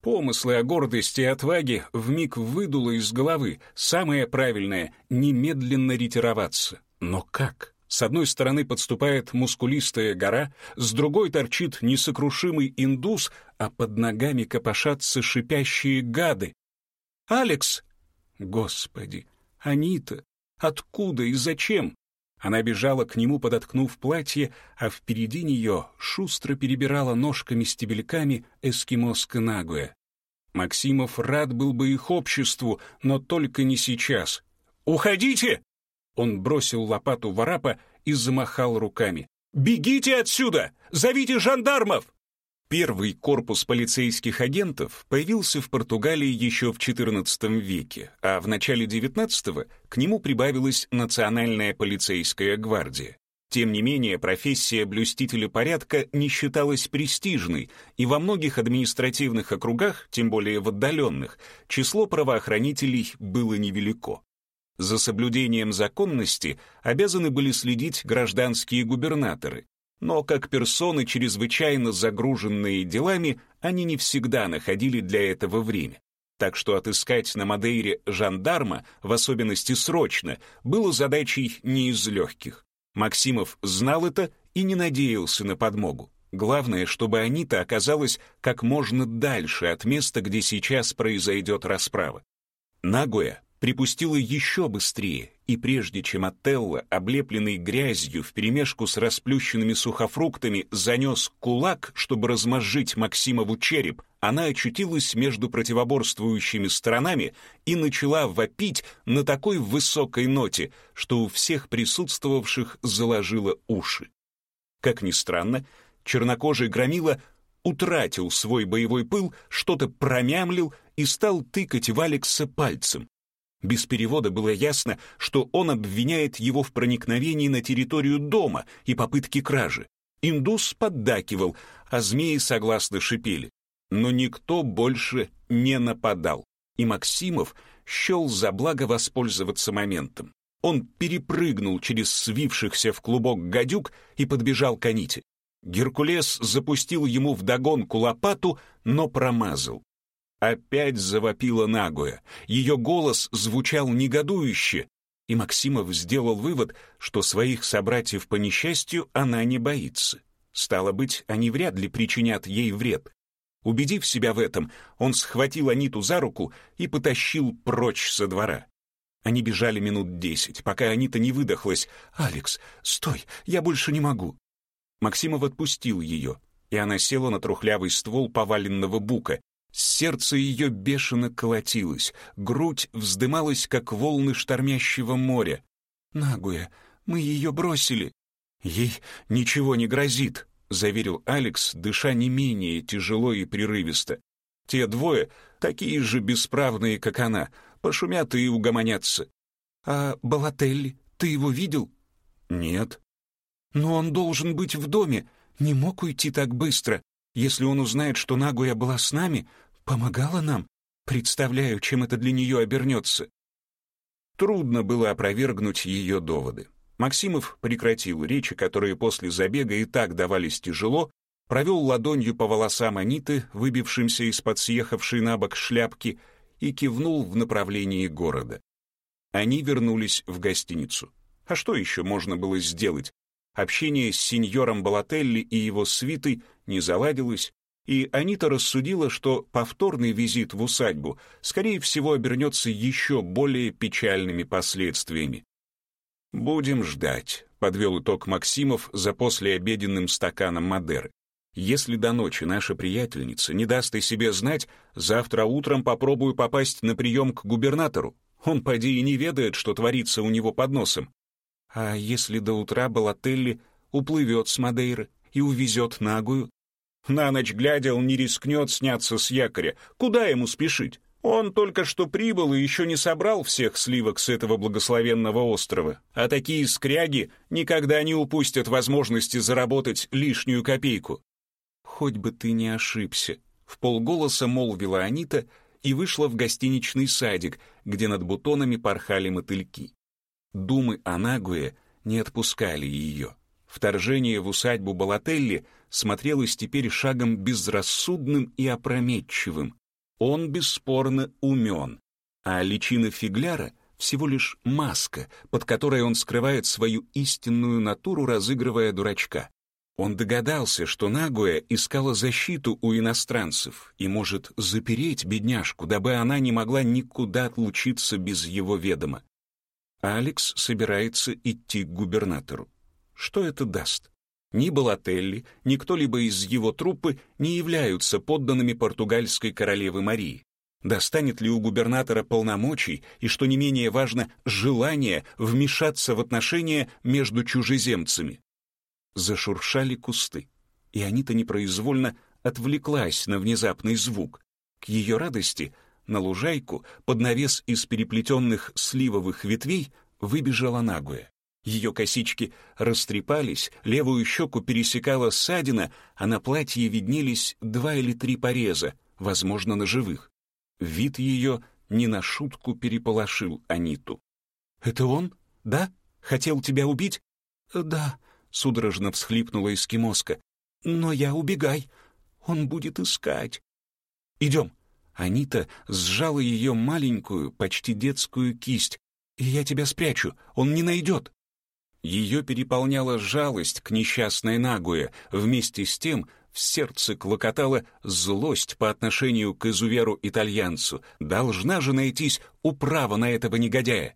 Помыслы о гордости и отваге вмиг выдуло из головы. Самое правильное — немедленно ретироваться. Но как? С одной стороны подступает мускулистая гора, с другой торчит несокрушимый индус, а под ногами копошатся шипящие гады. «Алекс!» Господи! Анита! Откуда и зачем? Она бежала к нему, подоткнув платье, а впереди нее шустро перебирала ножками-стебельками эскимоска Нагуя. Максимов рад был бы их обществу, но только не сейчас. «Уходите!» Он бросил лопату в арапа и замахал руками. «Бегите отсюда! Зовите жандармов!» Первый корпус полицейских агентов появился в Португалии еще в XIV веке, а в начале XIX к нему прибавилась Национальная полицейская гвардия. Тем не менее, профессия блюстителя порядка не считалась престижной, и во многих административных округах, тем более в отдаленных, число правоохранителей было невелико. За соблюдением законности обязаны были следить гражданские губернаторы, но как персоны, чрезвычайно загруженные делами, они не всегда находили для этого время. Так что отыскать на Мадейре жандарма, в особенности срочно, было задачей не из легких. Максимов знал это и не надеялся на подмогу. Главное, чтобы Анита оказалась как можно дальше от места, где сейчас произойдет расправа. Нагоя припустила еще быстрее, и прежде чем Отелло, облепленный грязью вперемешку с расплющенными сухофруктами, занес кулак, чтобы размозжить Максимову череп, она очутилась между противоборствующими сторонами и начала вопить на такой высокой ноте, что у всех присутствовавших заложило уши. Как ни странно, чернокожий громила утратил свой боевой пыл, что-то промямлил и стал тыкать в Алекса пальцем. Без перевода было ясно, что он обвиняет его в проникновении на территорию дома и попытке кражи. Индус поддакивал, а змеи согласно шипели. Но никто больше не нападал, и Максимов счел за благо воспользоваться моментом. Он перепрыгнул через свившихся в клубок гадюк и подбежал к Аните. Геркулес запустил ему вдогонку лопату, но промазал. Опять завопила Нагуя. Ее голос звучал негодующе, и Максимов сделал вывод, что своих собратьев по несчастью она не боится. Стало быть, они вряд ли причинят ей вред. Убедив себя в этом, он схватил Аниту за руку и потащил прочь со двора. Они бежали минут десять, пока Анита не выдохлась. «Алекс, стой, я больше не могу». Максимов отпустил ее, и она села на трухлявый ствол поваленного бука. Сердце ее бешено колотилось, грудь вздымалась, как волны штормящего моря. «Нагуя, мы ее бросили». «Ей ничего не грозит», — заверил Алекс, дыша не менее тяжело и прерывисто. «Те двое такие же бесправные, как она, пошумят и угомонятся». «А Балателли, ты его видел?» «Нет». «Но он должен быть в доме, не мог уйти так быстро. Если он узнает, что Нагуя была с нами, помогала нам, представляю, чем это для нее обернется». Трудно было опровергнуть ее доводы. Максимов прекратил речи, которые после забега и так давались тяжело, провел ладонью по волосам Аниты, выбившимся из-под съехавшей на бок шляпки, и кивнул в направлении города. Они вернулись в гостиницу. А что еще можно было сделать? Общение с сеньором Балателли и его свитой не заладилось, и Анита рассудила, что повторный визит в усадьбу, скорее всего, обернется еще более печальными последствиями. «Будем ждать», — подвел итог Максимов за послеобеденным стаканом Мадеры. «Если до ночи наша приятельница не даст о себе знать, завтра утром попробую попасть на прием к губернатору. Он, поди, и не ведает, что творится у него под носом. А если до утра Балателли уплывет с Мадейры и увезет Нагую? На ночь глядя он не рискнет сняться с якоря. Куда ему спешить? Он только что прибыл и еще не собрал всех сливок с этого благословенного острова, а такие скряги никогда не упустят возможности заработать лишнюю копейку. «Хоть бы ты не ошибся», — в полголоса молвила Анита и вышла в гостиничный садик, где над бутонами порхали мотыльки. Думы о Нагуе не отпускали ее. Вторжение в усадьбу Балателли смотрелось теперь шагом безрассудным и опрометчивым, он бесспорно умен, а личина фигляра — всего лишь маска, под которой он скрывает свою истинную натуру, разыгрывая дурачка. Он догадался, что Нагуя искала защиту у иностранцев и может запереть бедняжку, дабы она не могла никуда отлучиться без его ведома. Алекс собирается идти к губернатору. Что это даст? Ни Балателли, ни кто-либо из его труппы не являются подданными португальской королевы Марии. Достанет ли у губернатора полномочий и, что не менее важно, желание вмешаться в отношения между чужеземцами? Зашуршали кусты, и Анита непроизвольно отвлеклась на внезапный звук. К ее радости на лужайку под навес из переплетенных сливовых ветвей выбежала Нагуя. Ее косички растрепались, левую щеку пересекала ссадина, а на платье виднелись два или три пореза, возможно, ножевых. Вид ее не на шутку переполошил Аниту. «Это он? Да? Хотел тебя убить?» «Да», — судорожно всхлипнула эскимоска. «Но я убегай. Он будет искать». «Идем». Анита сжала ее маленькую, почти детскую кисть. «Я тебя спрячу, он не найдет». Ее переполняла жалость к несчастной Нагуе, вместе с тем в сердце клокотала злость по отношению к изуверу-итальянцу. Должна же найтись управа на этого негодяя.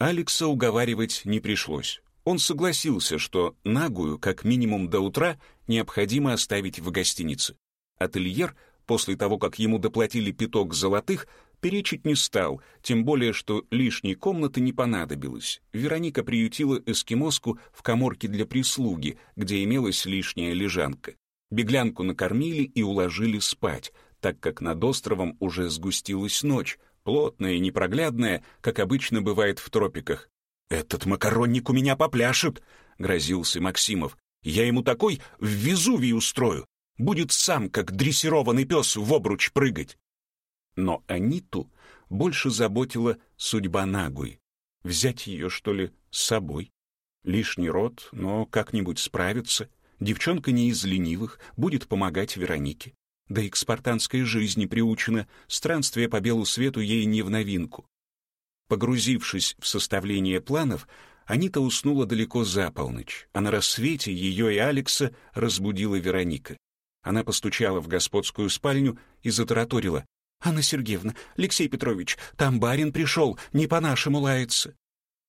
Алекса уговаривать не пришлось. Он согласился, что Нагую, как минимум до утра, необходимо оставить в гостинице. Ательер, после того, как ему доплатили пяток золотых, Перечить не стал, тем более, что лишней комнаты не понадобилось. Вероника приютила эскимоску в коморке для прислуги, где имелась лишняя лежанка. Беглянку накормили и уложили спать, так как над островом уже сгустилась ночь, плотная и непроглядная, как обычно бывает в тропиках. «Этот макаронник у меня попляшет!» — грозился Максимов. «Я ему такой в Везувий устрою! Будет сам, как дрессированный пес, в обруч прыгать. Но Аниту больше заботила судьба Нагуи. Взять ее, что ли, с собой? Лишний род, но как-нибудь справиться. Девчонка не из ленивых, будет помогать Веронике. Да и к спартанской жизни приучена, странствие по белу свету ей не в новинку. Погрузившись в составление планов, Анита уснула далеко за полночь, а на рассвете ее и Алекса разбудила Вероника. Она постучала в господскую спальню и затараторила. «Анна Сергеевна, Алексей Петрович, там барин пришел, не по-нашему лается».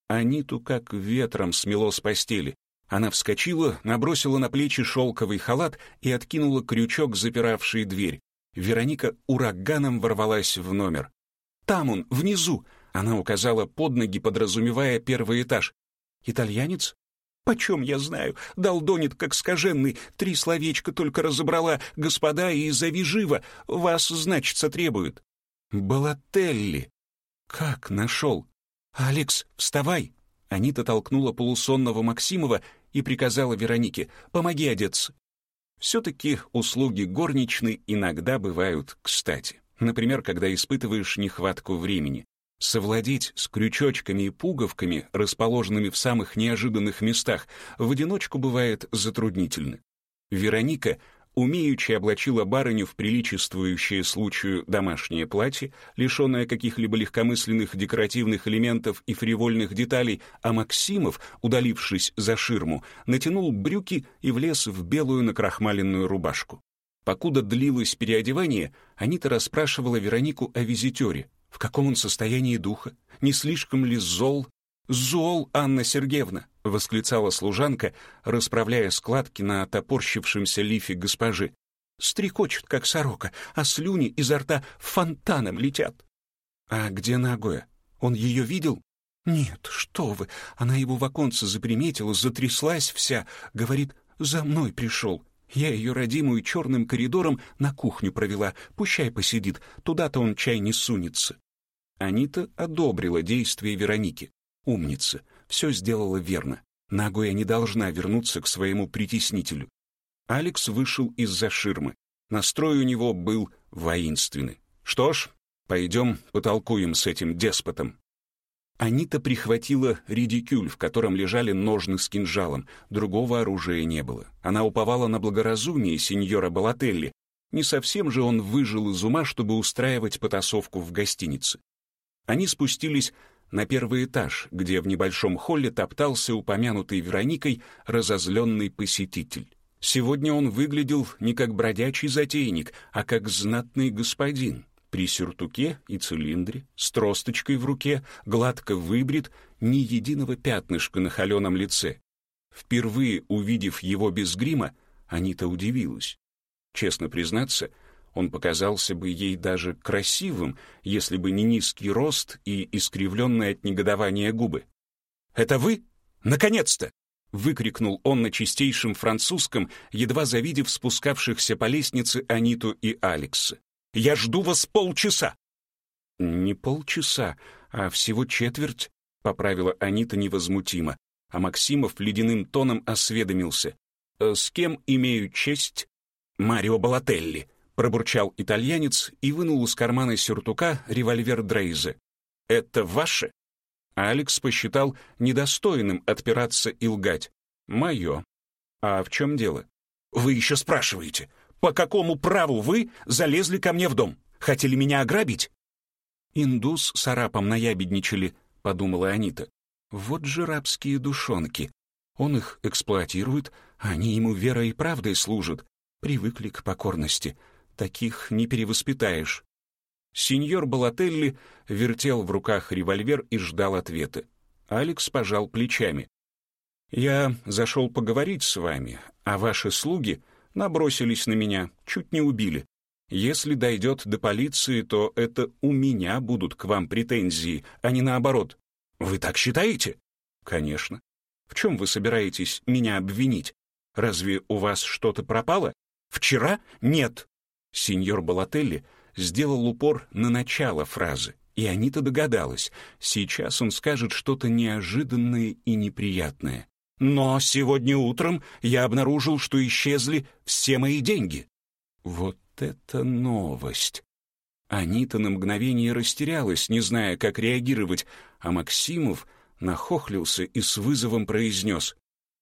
Аниту как ветром смело с постели. Она вскочила, набросила на плечи шелковый халат и откинула крючок, запиравший дверь. Вероника ураганом ворвалась в номер. «Там он, внизу!» Она указала под ноги, подразумевая первый этаж. «Итальянец?» «Почем я знаю? Долдонит, как скаженный. Три словечка только разобрала. Господа, и зови живо. Вас, значится, требуют». «Балателли». «Как нашел?» «Алекс, вставай!» Анита толкнула полусонного Максимова и приказала Веронике «Помоги одеться». Все-таки услуги горничной иногда бывают кстати. Например, когда испытываешь нехватку времени. Совладеть с крючочками и пуговками, расположенными в самых неожиданных местах, в одиночку бывает затруднительно. Вероника умеючи облачила барыню в приличествующее случаю домашнее платье, лишенное каких-либо легкомысленных декоративных элементов и фривольных деталей, а Максимов, удалившись за ширму, натянул брюки и влез в белую накрахмаленную рубашку. Покуда длилось переодевание, Анита расспрашивала Веронику о визитере, в каком он состоянии духа? Не слишком ли зол? «Зол, Анна Сергеевна!» — восклицала служанка, расправляя складки на топорщившемся лифе госпожи. «Стрекочет, как сорока, а слюни изо рта фонтаном летят». «А где Нагоя? Он ее видел?» «Нет, что вы!» Она его в оконце заприметила, затряслась вся. Говорит, «За мной пришел». Я ее родимую черным коридором на кухню провела. Пущай посидит, туда-то он чай не сунется. Анита одобрила действия Вероники. Умница, все сделала верно. Нагоя не должна вернуться к своему притеснителю. Алекс вышел из-за ширмы. Настрой у него был воинственный. Что ж, пойдем потолкуем с этим деспотом. Анита прихватила редикюль, в котором лежали ножны с кинжалом. Другого оружия не было. Она уповала на благоразумие сеньора Балателли. Не совсем же он выжил из ума, чтобы устраивать потасовку в гостинице. Они спустились на первый этаж, где в небольшом холле топтался упомянутый Вероникой разозленный посетитель. Сегодня он выглядел не как бродячий затейник, а как знатный господин при сюртуке и цилиндре, с тросточкой в руке, гладко выбрит, ни единого пятнышка на холеном лице. Впервые увидев его без грима, Анита удивилась. Честно признаться, он показался бы ей даже красивым, если бы не низкий рост и искривленные от негодования губы. «Это вы? Наконец-то!» — выкрикнул он на чистейшем французском, едва завидев спускавшихся по лестнице Аниту и Алекса. Я жду вас полчаса». «Не полчаса, а всего четверть», — поправила Анита невозмутимо, а Максимов ледяным тоном осведомился. «Э, «С кем имею честь?» «Марио Балателли», — пробурчал итальянец и вынул из кармана сюртука револьвер Дрейзе. «Это ваше?» Алекс посчитал недостойным отпираться и лгать. «Мое. А в чем дело?» «Вы еще спрашиваете. По какому праву вы залезли ко мне в дом? Хотели меня ограбить?» «Индус с арапом наябедничали», — подумала Анита. «Вот же рабские душонки. Он их эксплуатирует, а они ему верой и правдой служат. Привыкли к покорности. Таких не перевоспитаешь». Сеньор Балателли вертел в руках револьвер и ждал ответа. Алекс пожал плечами. «Я зашел поговорить с вами, а ваши слуги набросились на меня, чуть не убили. Если дойдет до полиции, то это у меня будут к вам претензии, а не наоборот. Вы так считаете? Конечно. В чем вы собираетесь меня обвинить? Разве у вас что-то пропало? Вчера? Нет. Сеньор Балателли сделал упор на начало фразы, и Анита догадалась. Сейчас он скажет что-то неожиданное и неприятное. Но сегодня утром я обнаружил, что исчезли все мои деньги. Вот это новость! Анита на мгновение растерялась, не зная, как реагировать, а Максимов нахохлился и с вызовом произнес.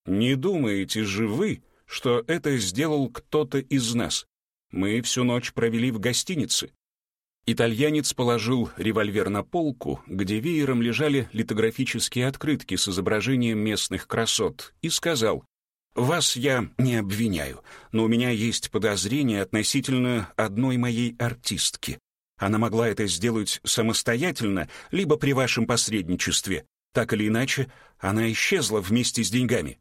«Не думаете же вы, что это сделал кто-то из нас? Мы всю ночь провели в гостинице. Итальянец положил револьвер на полку, где веером лежали литографические открытки с изображением местных красот, и сказал, «Вас я не обвиняю, но у меня есть подозрение относительно одной моей артистки. Она могла это сделать самостоятельно, либо при вашем посредничестве. Так или иначе, она исчезла вместе с деньгами».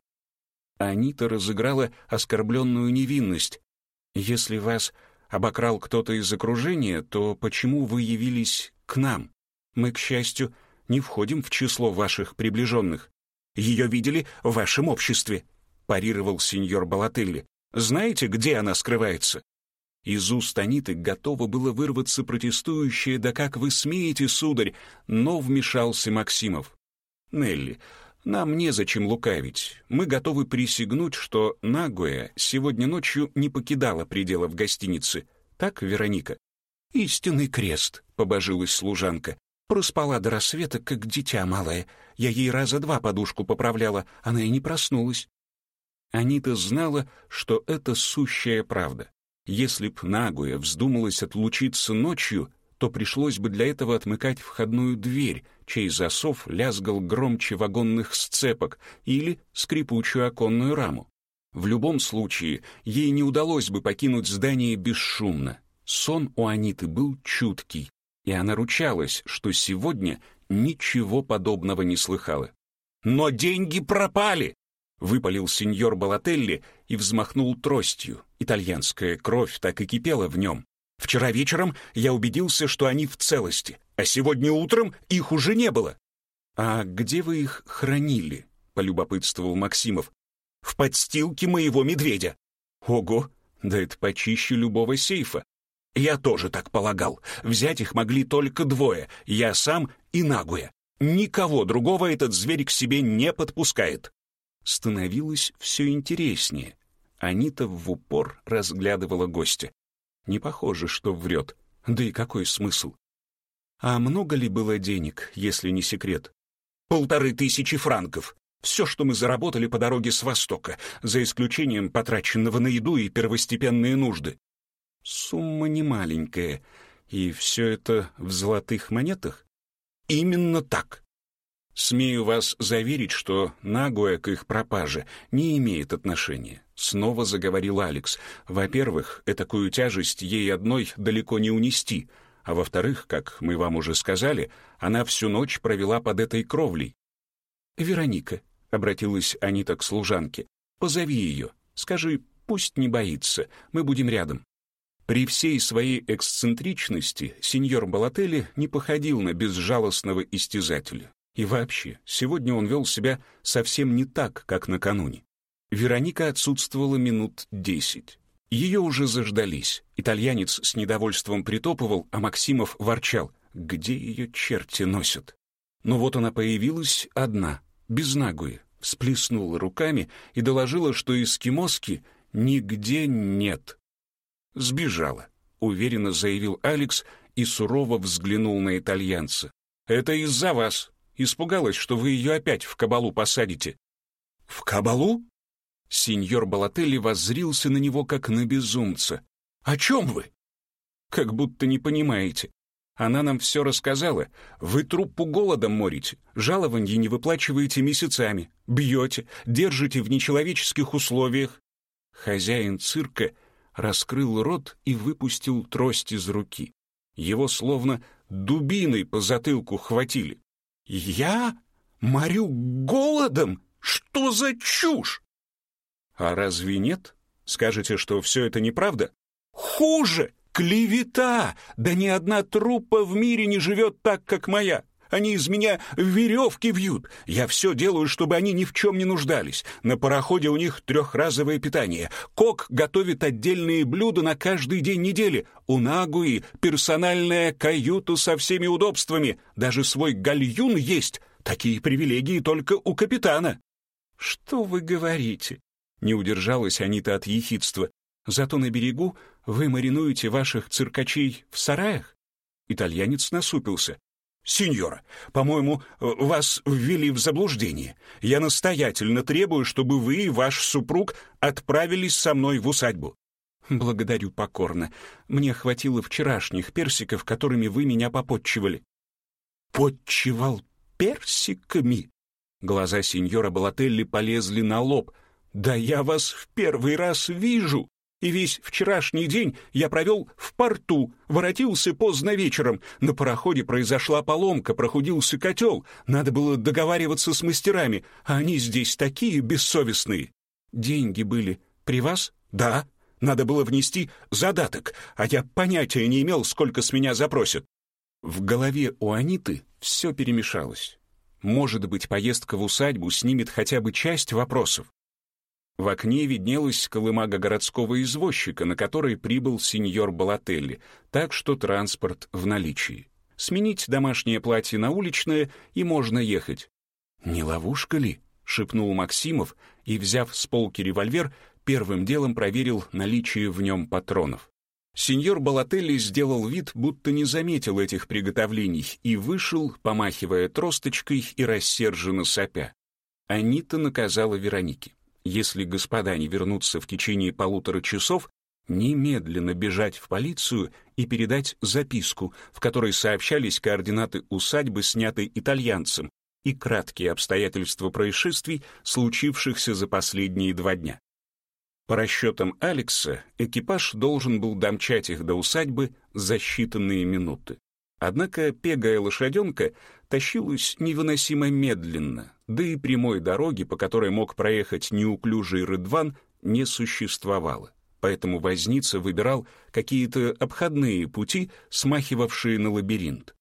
Анита разыграла оскорбленную невинность. «Если вас обокрал кто-то из окружения, то почему вы явились к нам? Мы, к счастью, не входим в число ваших приближенных. Ее видели в вашем обществе», — парировал сеньор Балателли. «Знаете, где она скрывается?» Из уст Аниты готово было вырваться протестующее «Да как вы смеете, сударь!» Но вмешался Максимов. «Нелли, нам незачем лукавить. Мы готовы присягнуть, что Нагуя сегодня ночью не покидала пределов гостиницы. Так, Вероника?» «Истинный крест», — побожилась служанка. «Проспала до рассвета, как дитя малое. Я ей раза два подушку поправляла, она и не проснулась». Анита знала, что это сущая правда. Если б Нагуя вздумалась отлучиться ночью, то пришлось бы для этого отмыкать входную дверь, чей засов лязгал громче вагонных сцепок или скрипучую оконную раму. В любом случае, ей не удалось бы покинуть здание бесшумно. Сон у Аниты был чуткий, и она ручалась, что сегодня ничего подобного не слыхала. «Но деньги пропали!» — выпалил сеньор Балателли и взмахнул тростью. Итальянская кровь так и кипела в нем. «Вчера вечером я убедился, что они в целости, а сегодня утром их уже не было». «А где вы их хранили?» — полюбопытствовал Максимов. «В подстилке моего медведя». «Ого, да это почище любого сейфа». «Я тоже так полагал. Взять их могли только двое, я сам и Нагуя. Никого другого этот зверь к себе не подпускает» становилось все интереснее. Анита в упор разглядывала гостя. Не похоже, что врет. Да и какой смысл? А много ли было денег, если не секрет? Полторы тысячи франков. Все, что мы заработали по дороге с Востока, за исключением потраченного на еду и первостепенные нужды. Сумма немаленькая. И все это в золотых монетах? Именно так. Смею вас заверить, что Нагуя к их пропаже не имеет отношения. Снова заговорил Алекс. Во-первых, такую тяжесть ей одной далеко не унести, а во-вторых, как мы вам уже сказали, она всю ночь провела под этой кровлей. «Вероника», — обратилась Анита к служанке, — «позови ее, скажи, пусть не боится, мы будем рядом». При всей своей эксцентричности сеньор Балатели не походил на безжалостного истязателя. И вообще, сегодня он вел себя совсем не так, как накануне. Вероника отсутствовала минут десять. Ее уже заждались. Итальянец с недовольством притопывал, а Максимов ворчал. Где ее черти носят? Но вот она появилась одна, без нагуи, всплеснула руками и доложила, что эскимоски нигде нет. «Сбежала», — уверенно заявил Алекс и сурово взглянул на итальянца. «Это из-за вас. Испугалась, что вы ее опять в кабалу посадите». «В кабалу?» Сеньор Балателли воззрился на него, как на безумца. «О чем вы?» «Как будто не понимаете. Она нам все рассказала. Вы труппу голодом морите, жалованье не выплачиваете месяцами, бьете, держите в нечеловеческих условиях». Хозяин цирка раскрыл рот и выпустил трость из руки. Его словно дубиной по затылку хватили. «Я? Морю голодом? Что за чушь?» «А разве нет? Скажете, что все это неправда?» «Хуже! Клевета! Да ни одна труппа в мире не живет так, как моя!» Они из меня веревки вьют. Я все делаю, чтобы они ни в чем не нуждались. На пароходе у них трехразовое питание. Кок готовит отдельные блюда на каждый день недели. У Нагуи персональная каюта со всеми удобствами. Даже свой гальюн есть. Такие привилегии только у капитана. Что вы говорите? Не удержалась Анита от ехидства. Зато на берегу вы маринуете ваших циркачей в сараях?» Итальянец насупился. «Сеньора, по-моему, вас ввели в заблуждение. Я настоятельно требую, чтобы вы и ваш супруг отправились со мной в усадьбу». «Благодарю покорно. Мне хватило вчерашних персиков, которыми вы меня попотчевали». «Подчевал персиками?» Глаза сеньора Балателли полезли на лоб. «Да я вас в первый раз вижу!» И весь вчерашний день я провел в порту, воротился поздно вечером. На пароходе произошла поломка, прохудился котел. Надо было договариваться с мастерами, а они здесь такие бессовестные. Деньги были при вас? Да. Надо было внести задаток, а я понятия не имел, сколько с меня запросят. В голове у Аниты все перемешалось. Может быть, поездка в усадьбу снимет хотя бы часть вопросов. В окне виднелась колымага городского извозчика, на которой прибыл сеньор Балателли, так что транспорт в наличии. Сменить домашнее платье на уличное, и можно ехать. «Не ловушка ли?» — шепнул Максимов и, взяв с полки револьвер, первым делом проверил наличие в нем патронов. Сеньор Балателли сделал вид, будто не заметил этих приготовлений, и вышел, помахивая тросточкой и рассерженно сопя. Анита наказала Веронике. Если господа не вернутся в течение полутора часов, немедленно бежать в полицию и передать записку, в которой сообщались координаты усадьбы, снятой итальянцем, и краткие обстоятельства происшествий, случившихся за последние два дня. По расчетам Алекса, экипаж должен был домчать их до усадьбы за считанные минуты. Однако пегая лошаденка тащилась невыносимо медленно, да и прямой дороги, по которой мог проехать неуклюжий Рыдван, не существовало. Поэтому возница выбирал какие-то обходные пути, смахивавшие на лабиринт.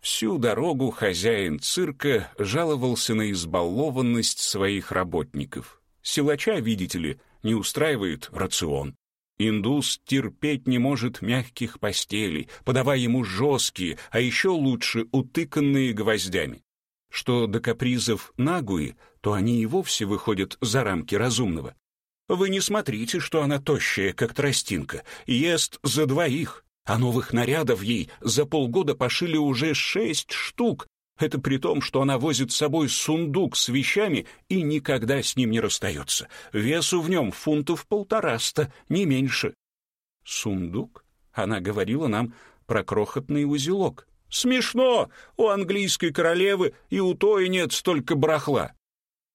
Всю дорогу хозяин цирка жаловался на избалованность своих работников. Силача, видите ли, не устраивает рацион. Индус терпеть не может мягких постелей, подавая ему жесткие, а еще лучше утыканные гвоздями. Что до капризов Нагуи, то они и вовсе выходят за рамки разумного. Вы не смотрите, что она тощая, как тростинка, ест за двоих, а новых нарядов ей за полгода пошили уже шесть штук, это при том, что она возит с собой сундук с вещами и никогда с ним не расстается. Весу в нем фунтов полтораста, не меньше. Сундук? Она говорила нам про крохотный узелок. Смешно! У английской королевы и у той нет столько брахла.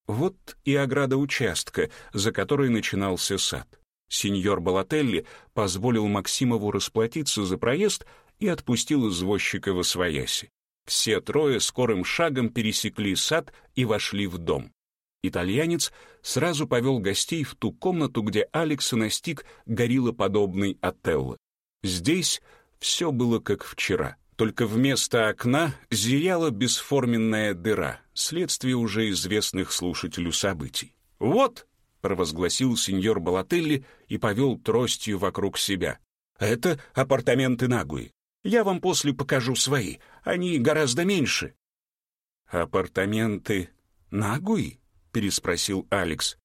Вот и ограда участка, за которой начинался сад. Сеньор Балателли позволил Максимову расплатиться за проезд и отпустил извозчика во свояси. Все трое скорым шагом пересекли сад и вошли в дом. Итальянец сразу повел гостей в ту комнату, где Алекса настиг гориллоподобный Отелло. Здесь все было как вчера, только вместо окна зияла бесформенная дыра, следствие уже известных слушателю событий. «Вот!» — провозгласил сеньор Балателли и повел тростью вокруг себя. «Это апартаменты Нагуи. Я вам после покажу свои. Они гораздо меньше». «Апартаменты Нагуи?» — переспросил Алекс.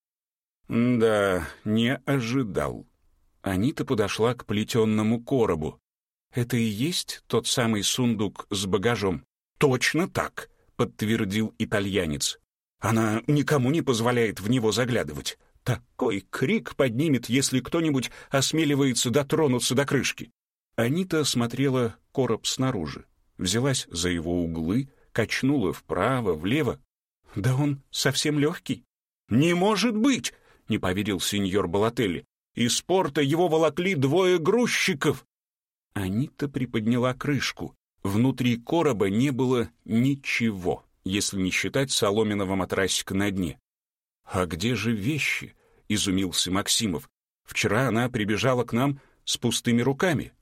«Да, не ожидал». Анита подошла к плетенному коробу. «Это и есть тот самый сундук с багажом?» «Точно так», — подтвердил итальянец. «Она никому не позволяет в него заглядывать. Такой крик поднимет, если кто-нибудь осмеливается дотронуться до крышки. Анита смотрела короб снаружи, взялась за его углы, качнула вправо, влево. «Да он совсем легкий». «Не может быть!» — не поверил сеньор Балателли. «Из порта его волокли двое грузчиков!» Анита приподняла крышку. Внутри короба не было ничего, если не считать соломенного матрасика на дне. «А где же вещи?» — изумился Максимов. «Вчера она прибежала к нам с пустыми руками».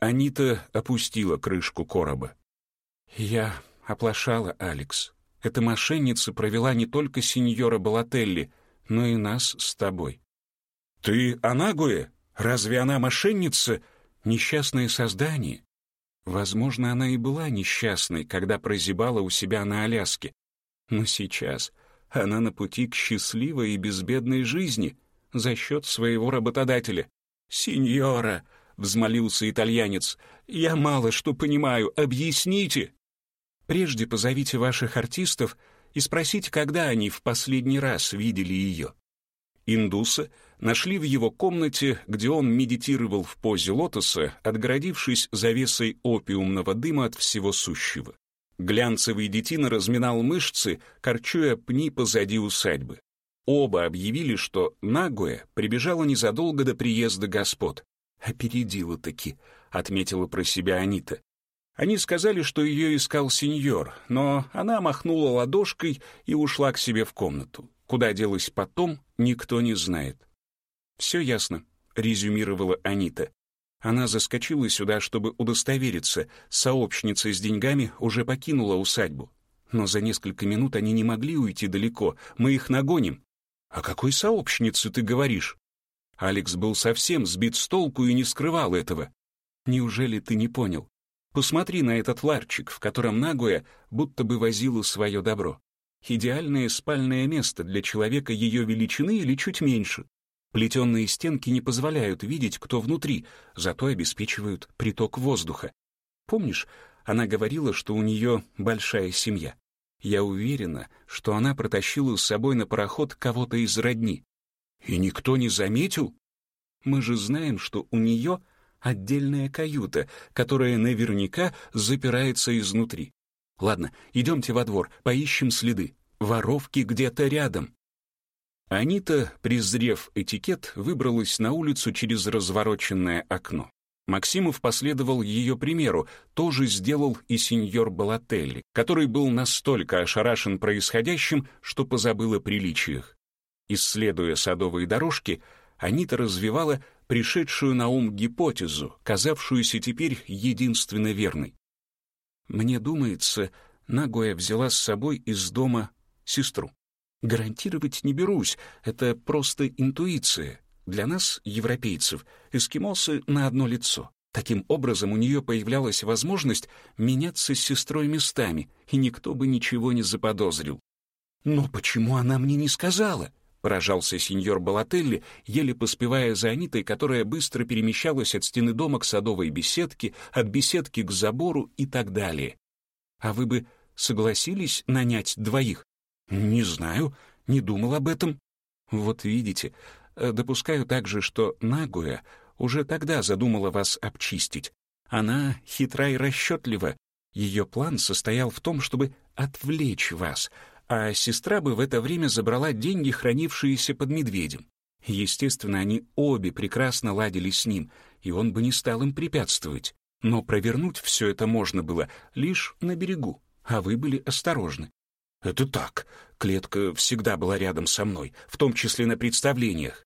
Анита опустила крышку короба. «Я оплошала, Алекс. Эта мошенница провела не только сеньора Балателли, но и нас с тобой». «Ты Анагуэ? Разве она мошенница? Несчастное создание?» Возможно, она и была несчастной, когда прозябала у себя на Аляске. Но сейчас она на пути к счастливой и безбедной жизни за счет своего работодателя. «Синьора!» — взмолился итальянец. «Я мало что понимаю. Объясните!» «Прежде позовите ваших артистов и спросите, когда они в последний раз видели ее». Индуса нашли в его комнате, где он медитировал в позе лотоса, отгородившись завесой опиумного дыма от всего сущего. Глянцевый детина разминал мышцы, корчуя пни позади усадьбы. Оба объявили, что Нагуя прибежала незадолго до приезда господ. «Опередила-таки», — отметила про себя Анита. Они сказали, что ее искал сеньор, но она махнула ладошкой и ушла к себе в комнату. Куда делась потом, никто не знает. «Все ясно», — резюмировала Анита. Она заскочила сюда, чтобы удостовериться, сообщница с деньгами уже покинула усадьбу. Но за несколько минут они не могли уйти далеко, мы их нагоним. «О какой сообщнице ты говоришь?» Алекс был совсем сбит с толку и не скрывал этого. «Неужели ты не понял? Посмотри на этот ларчик, в котором Нагуя будто бы возила свое добро. Идеальное спальное место для человека ее величины или чуть меньше. Плетенные стенки не позволяют видеть, кто внутри, зато обеспечивают приток воздуха. Помнишь, она говорила, что у нее большая семья? Я уверена, что она протащила с собой на пароход кого-то из родни. И никто не заметил? Мы же знаем, что у нее отдельная каюта, которая наверняка запирается изнутри. Ладно, идемте во двор, поищем следы. Воровки где-то рядом. Анита, презрев этикет, выбралась на улицу через развороченное окно. Максимов последовал ее примеру, тоже сделал и сеньор Балателли, который был настолько ошарашен происходящим, что позабыл о приличиях. Исследуя садовые дорожки, Анита развивала пришедшую на ум гипотезу, казавшуюся теперь единственно верной. «Мне думается, Нагоя взяла с собой из дома сестру. Гарантировать не берусь, это просто интуиция. Для нас, европейцев, эскимосы на одно лицо. Таким образом, у нее появлялась возможность меняться с сестрой местами, и никто бы ничего не заподозрил. «Но почему она мне не сказала?» — поражался сеньор Балателли, еле поспевая за Анитой, которая быстро перемещалась от стены дома к садовой беседке, от беседки к забору и так далее. «А вы бы согласились нанять двоих?» «Не знаю, не думал об этом». «Вот видите, Э, допускаю также, что Нагуя уже тогда задумала вас обчистить. Она хитра и расчетлива. Ее план состоял в том, чтобы отвлечь вас, а сестра бы в это время забрала деньги, хранившиеся под медведем. Естественно, они обе прекрасно ладили с ним, и он бы не стал им препятствовать. Но провернуть все это можно было лишь на берегу, а вы были осторожны. Это так. Клетка всегда была рядом со мной, в том числе на представлениях.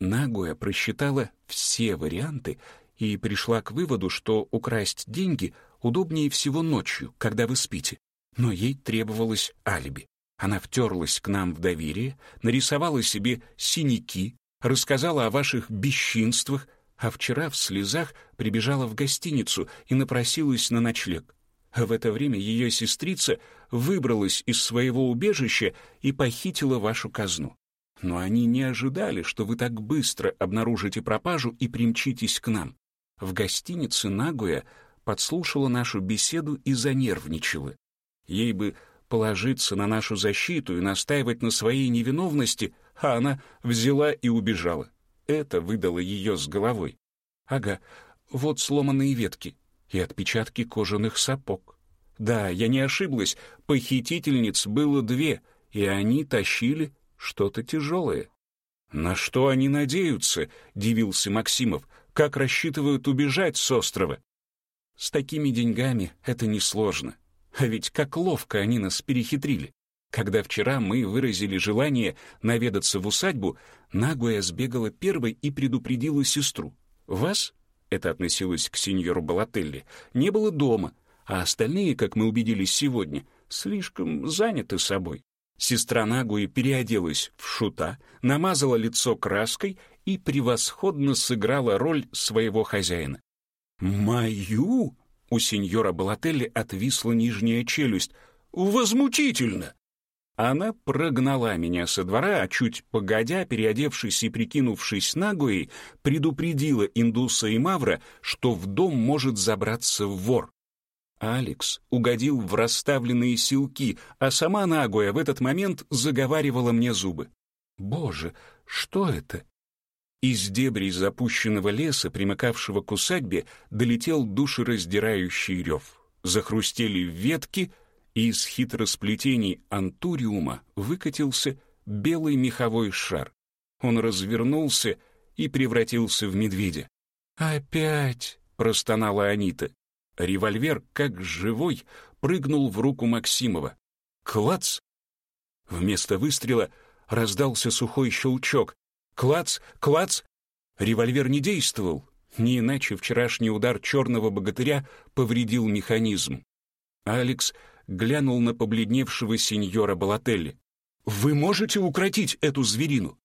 Нагуя просчитала все варианты и пришла к выводу, что украсть деньги удобнее всего ночью, когда вы спите. Но ей требовалось алиби. Она втерлась к нам в доверие, нарисовала себе синяки, рассказала о ваших бесчинствах, а вчера в слезах прибежала в гостиницу и напросилась на ночлег. В это время ее сестрица выбралась из своего убежища и похитила вашу казну. Но они не ожидали, что вы так быстро обнаружите пропажу и примчитесь к нам. В гостинице Нагуя подслушала нашу беседу и занервничала. Ей бы положиться на нашу защиту и настаивать на своей невиновности, а она взяла и убежала. Это выдало ее с головой. Ага, вот сломанные ветки и отпечатки кожаных сапог. Да, я не ошиблась, похитительниц было две, и они тащили что-то тяжелое. «На что они надеются?» — дивился Максимов. «Как рассчитывают убежать с острова?» «С такими деньгами это несложно. А ведь как ловко они нас перехитрили. Когда вчера мы выразили желание наведаться в усадьбу, Нагуя сбегала первой и предупредила сестру. Вас это относилось к сеньору Балателли, не было дома, а остальные, как мы убедились сегодня, слишком заняты собой. Сестра Нагуи переоделась в шута, намазала лицо краской и превосходно сыграла роль своего хозяина. «Мою?» — у сеньора Балателли отвисла нижняя челюсть. «Возмутительно!» Она прогнала меня со двора, а чуть погодя, переодевшись и прикинувшись нагуей, предупредила индуса и Мавра, что в дом может забраться вор. Алекс угодил в расставленные силки, а сама Нагуя в этот момент заговаривала мне зубы. «Боже, что это?» Из дебрей запущенного леса, примыкавшего к усадьбе, долетел душераздирающий рев. Захрустели ветки, и из хитросплетений антуриума выкатился белый меховой шар. Он развернулся и превратился в медведя. «Опять!» — простонала Анита. Револьвер, как живой, прыгнул в руку Максимова. Клац! Вместо выстрела раздался сухой щелчок. Клац! Клац! Револьвер не действовал. Не иначе вчерашний удар черного богатыря повредил механизм. Алекс глянул на побледневшего сеньора Балателли. «Вы можете укротить эту зверину?»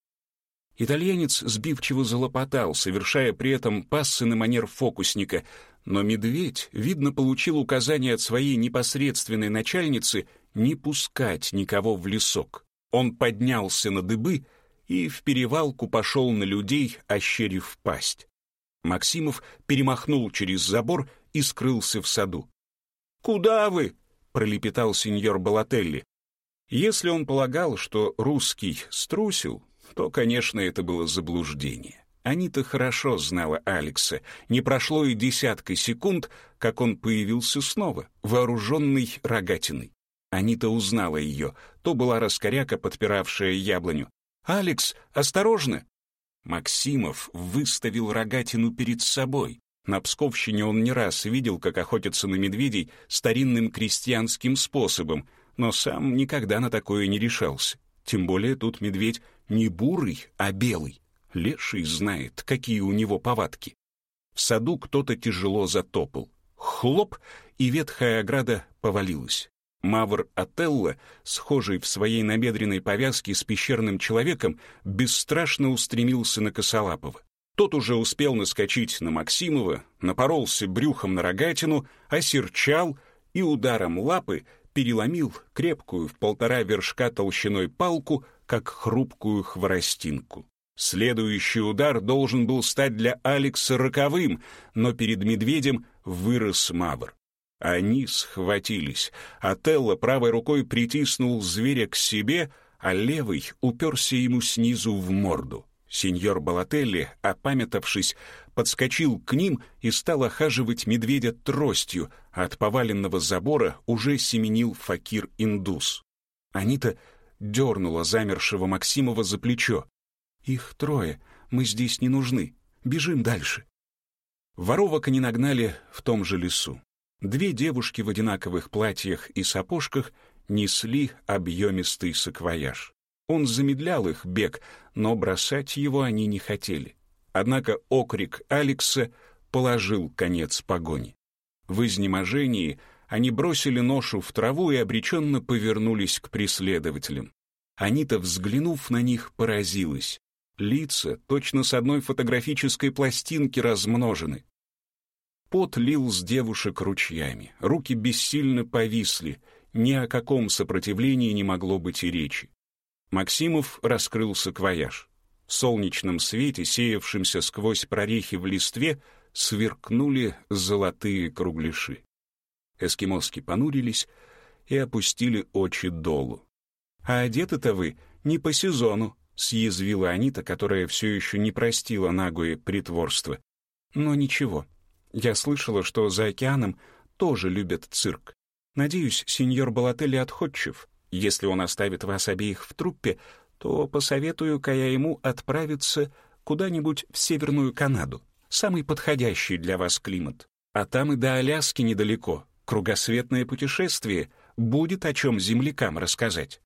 Итальянец сбивчиво залопотал, совершая при этом пассы на манер фокусника, но медведь, видно, получил указание от своей непосредственной начальницы не пускать никого в лесок. Он поднялся на дыбы и в перевалку пошел на людей, ощерив пасть. Максимов перемахнул через забор и скрылся в саду. «Куда вы?» — пролепетал сеньор Балателли. Если он полагал, что русский струсил, то, конечно, это было заблуждение. Анита хорошо знала Алекса. Не прошло и десятка секунд, как он появился снова, вооруженный рогатиной. Анита узнала ее. То была раскоряка, подпиравшая яблоню. «Алекс, осторожно!» Максимов выставил рогатину перед собой. На Псковщине он не раз видел, как охотятся на медведей старинным крестьянским способом, но сам никогда на такое не решался. Тем более тут медведь не бурый, а белый. Леший знает, какие у него повадки. В саду кто-то тяжело затопал. Хлоп, и ветхая ограда повалилась. Мавр Ателла, схожий в своей набедренной повязке с пещерным человеком, бесстрашно устремился на Косолапова. Тот уже успел наскочить на Максимова, напоролся брюхом на рогатину, осерчал и ударом лапы переломил крепкую в полтора вершка толщиной палку, как хрупкую хворостинку. Следующий удар должен был стать для Алекса роковым, но перед медведем вырос Мавр. Они схватились. Отелло правой рукой притиснул зверя к себе, а левой уперся ему снизу в морду. Сеньор Балателли, опамятавшись, подскочил к ним и стал охаживать медведя тростью, а от поваленного забора уже семенил факир-индус. Анита дернула замершего Максимова за плечо. «Их трое, мы здесь не нужны, бежим дальше». Воровок они нагнали в том же лесу. Две девушки в одинаковых платьях и сапожках несли объемистый саквояж. Он замедлял их бег, но бросать его они не хотели. Однако окрик Алекса положил конец погони. В изнеможении они бросили ношу в траву и обреченно повернулись к преследователям. Анита, взглянув на них, поразилась. Лица точно с одной фотографической пластинки размножены. Пот лил с девушек ручьями, руки бессильно повисли, ни о каком сопротивлении не могло быть и речи. Максимов раскрыл саквояж. В солнечном свете, сеявшемся сквозь прорехи в листве, сверкнули золотые кругляши. Эскимоски понурились и опустили очи долу. «А одеты-то вы не по сезону», — съязвила Анита, которая все еще не простила Нагуе притворство. «Но ничего, я слышала, что за океаном тоже любят цирк. Надеюсь, сеньор Балателли отходчив. Если он оставит вас обеих в труппе, то посоветую-ка я ему отправиться куда-нибудь в Северную Канаду, самый подходящий для вас климат. А там и до Аляски недалеко. Кругосветное путешествие будет о чем землякам рассказать.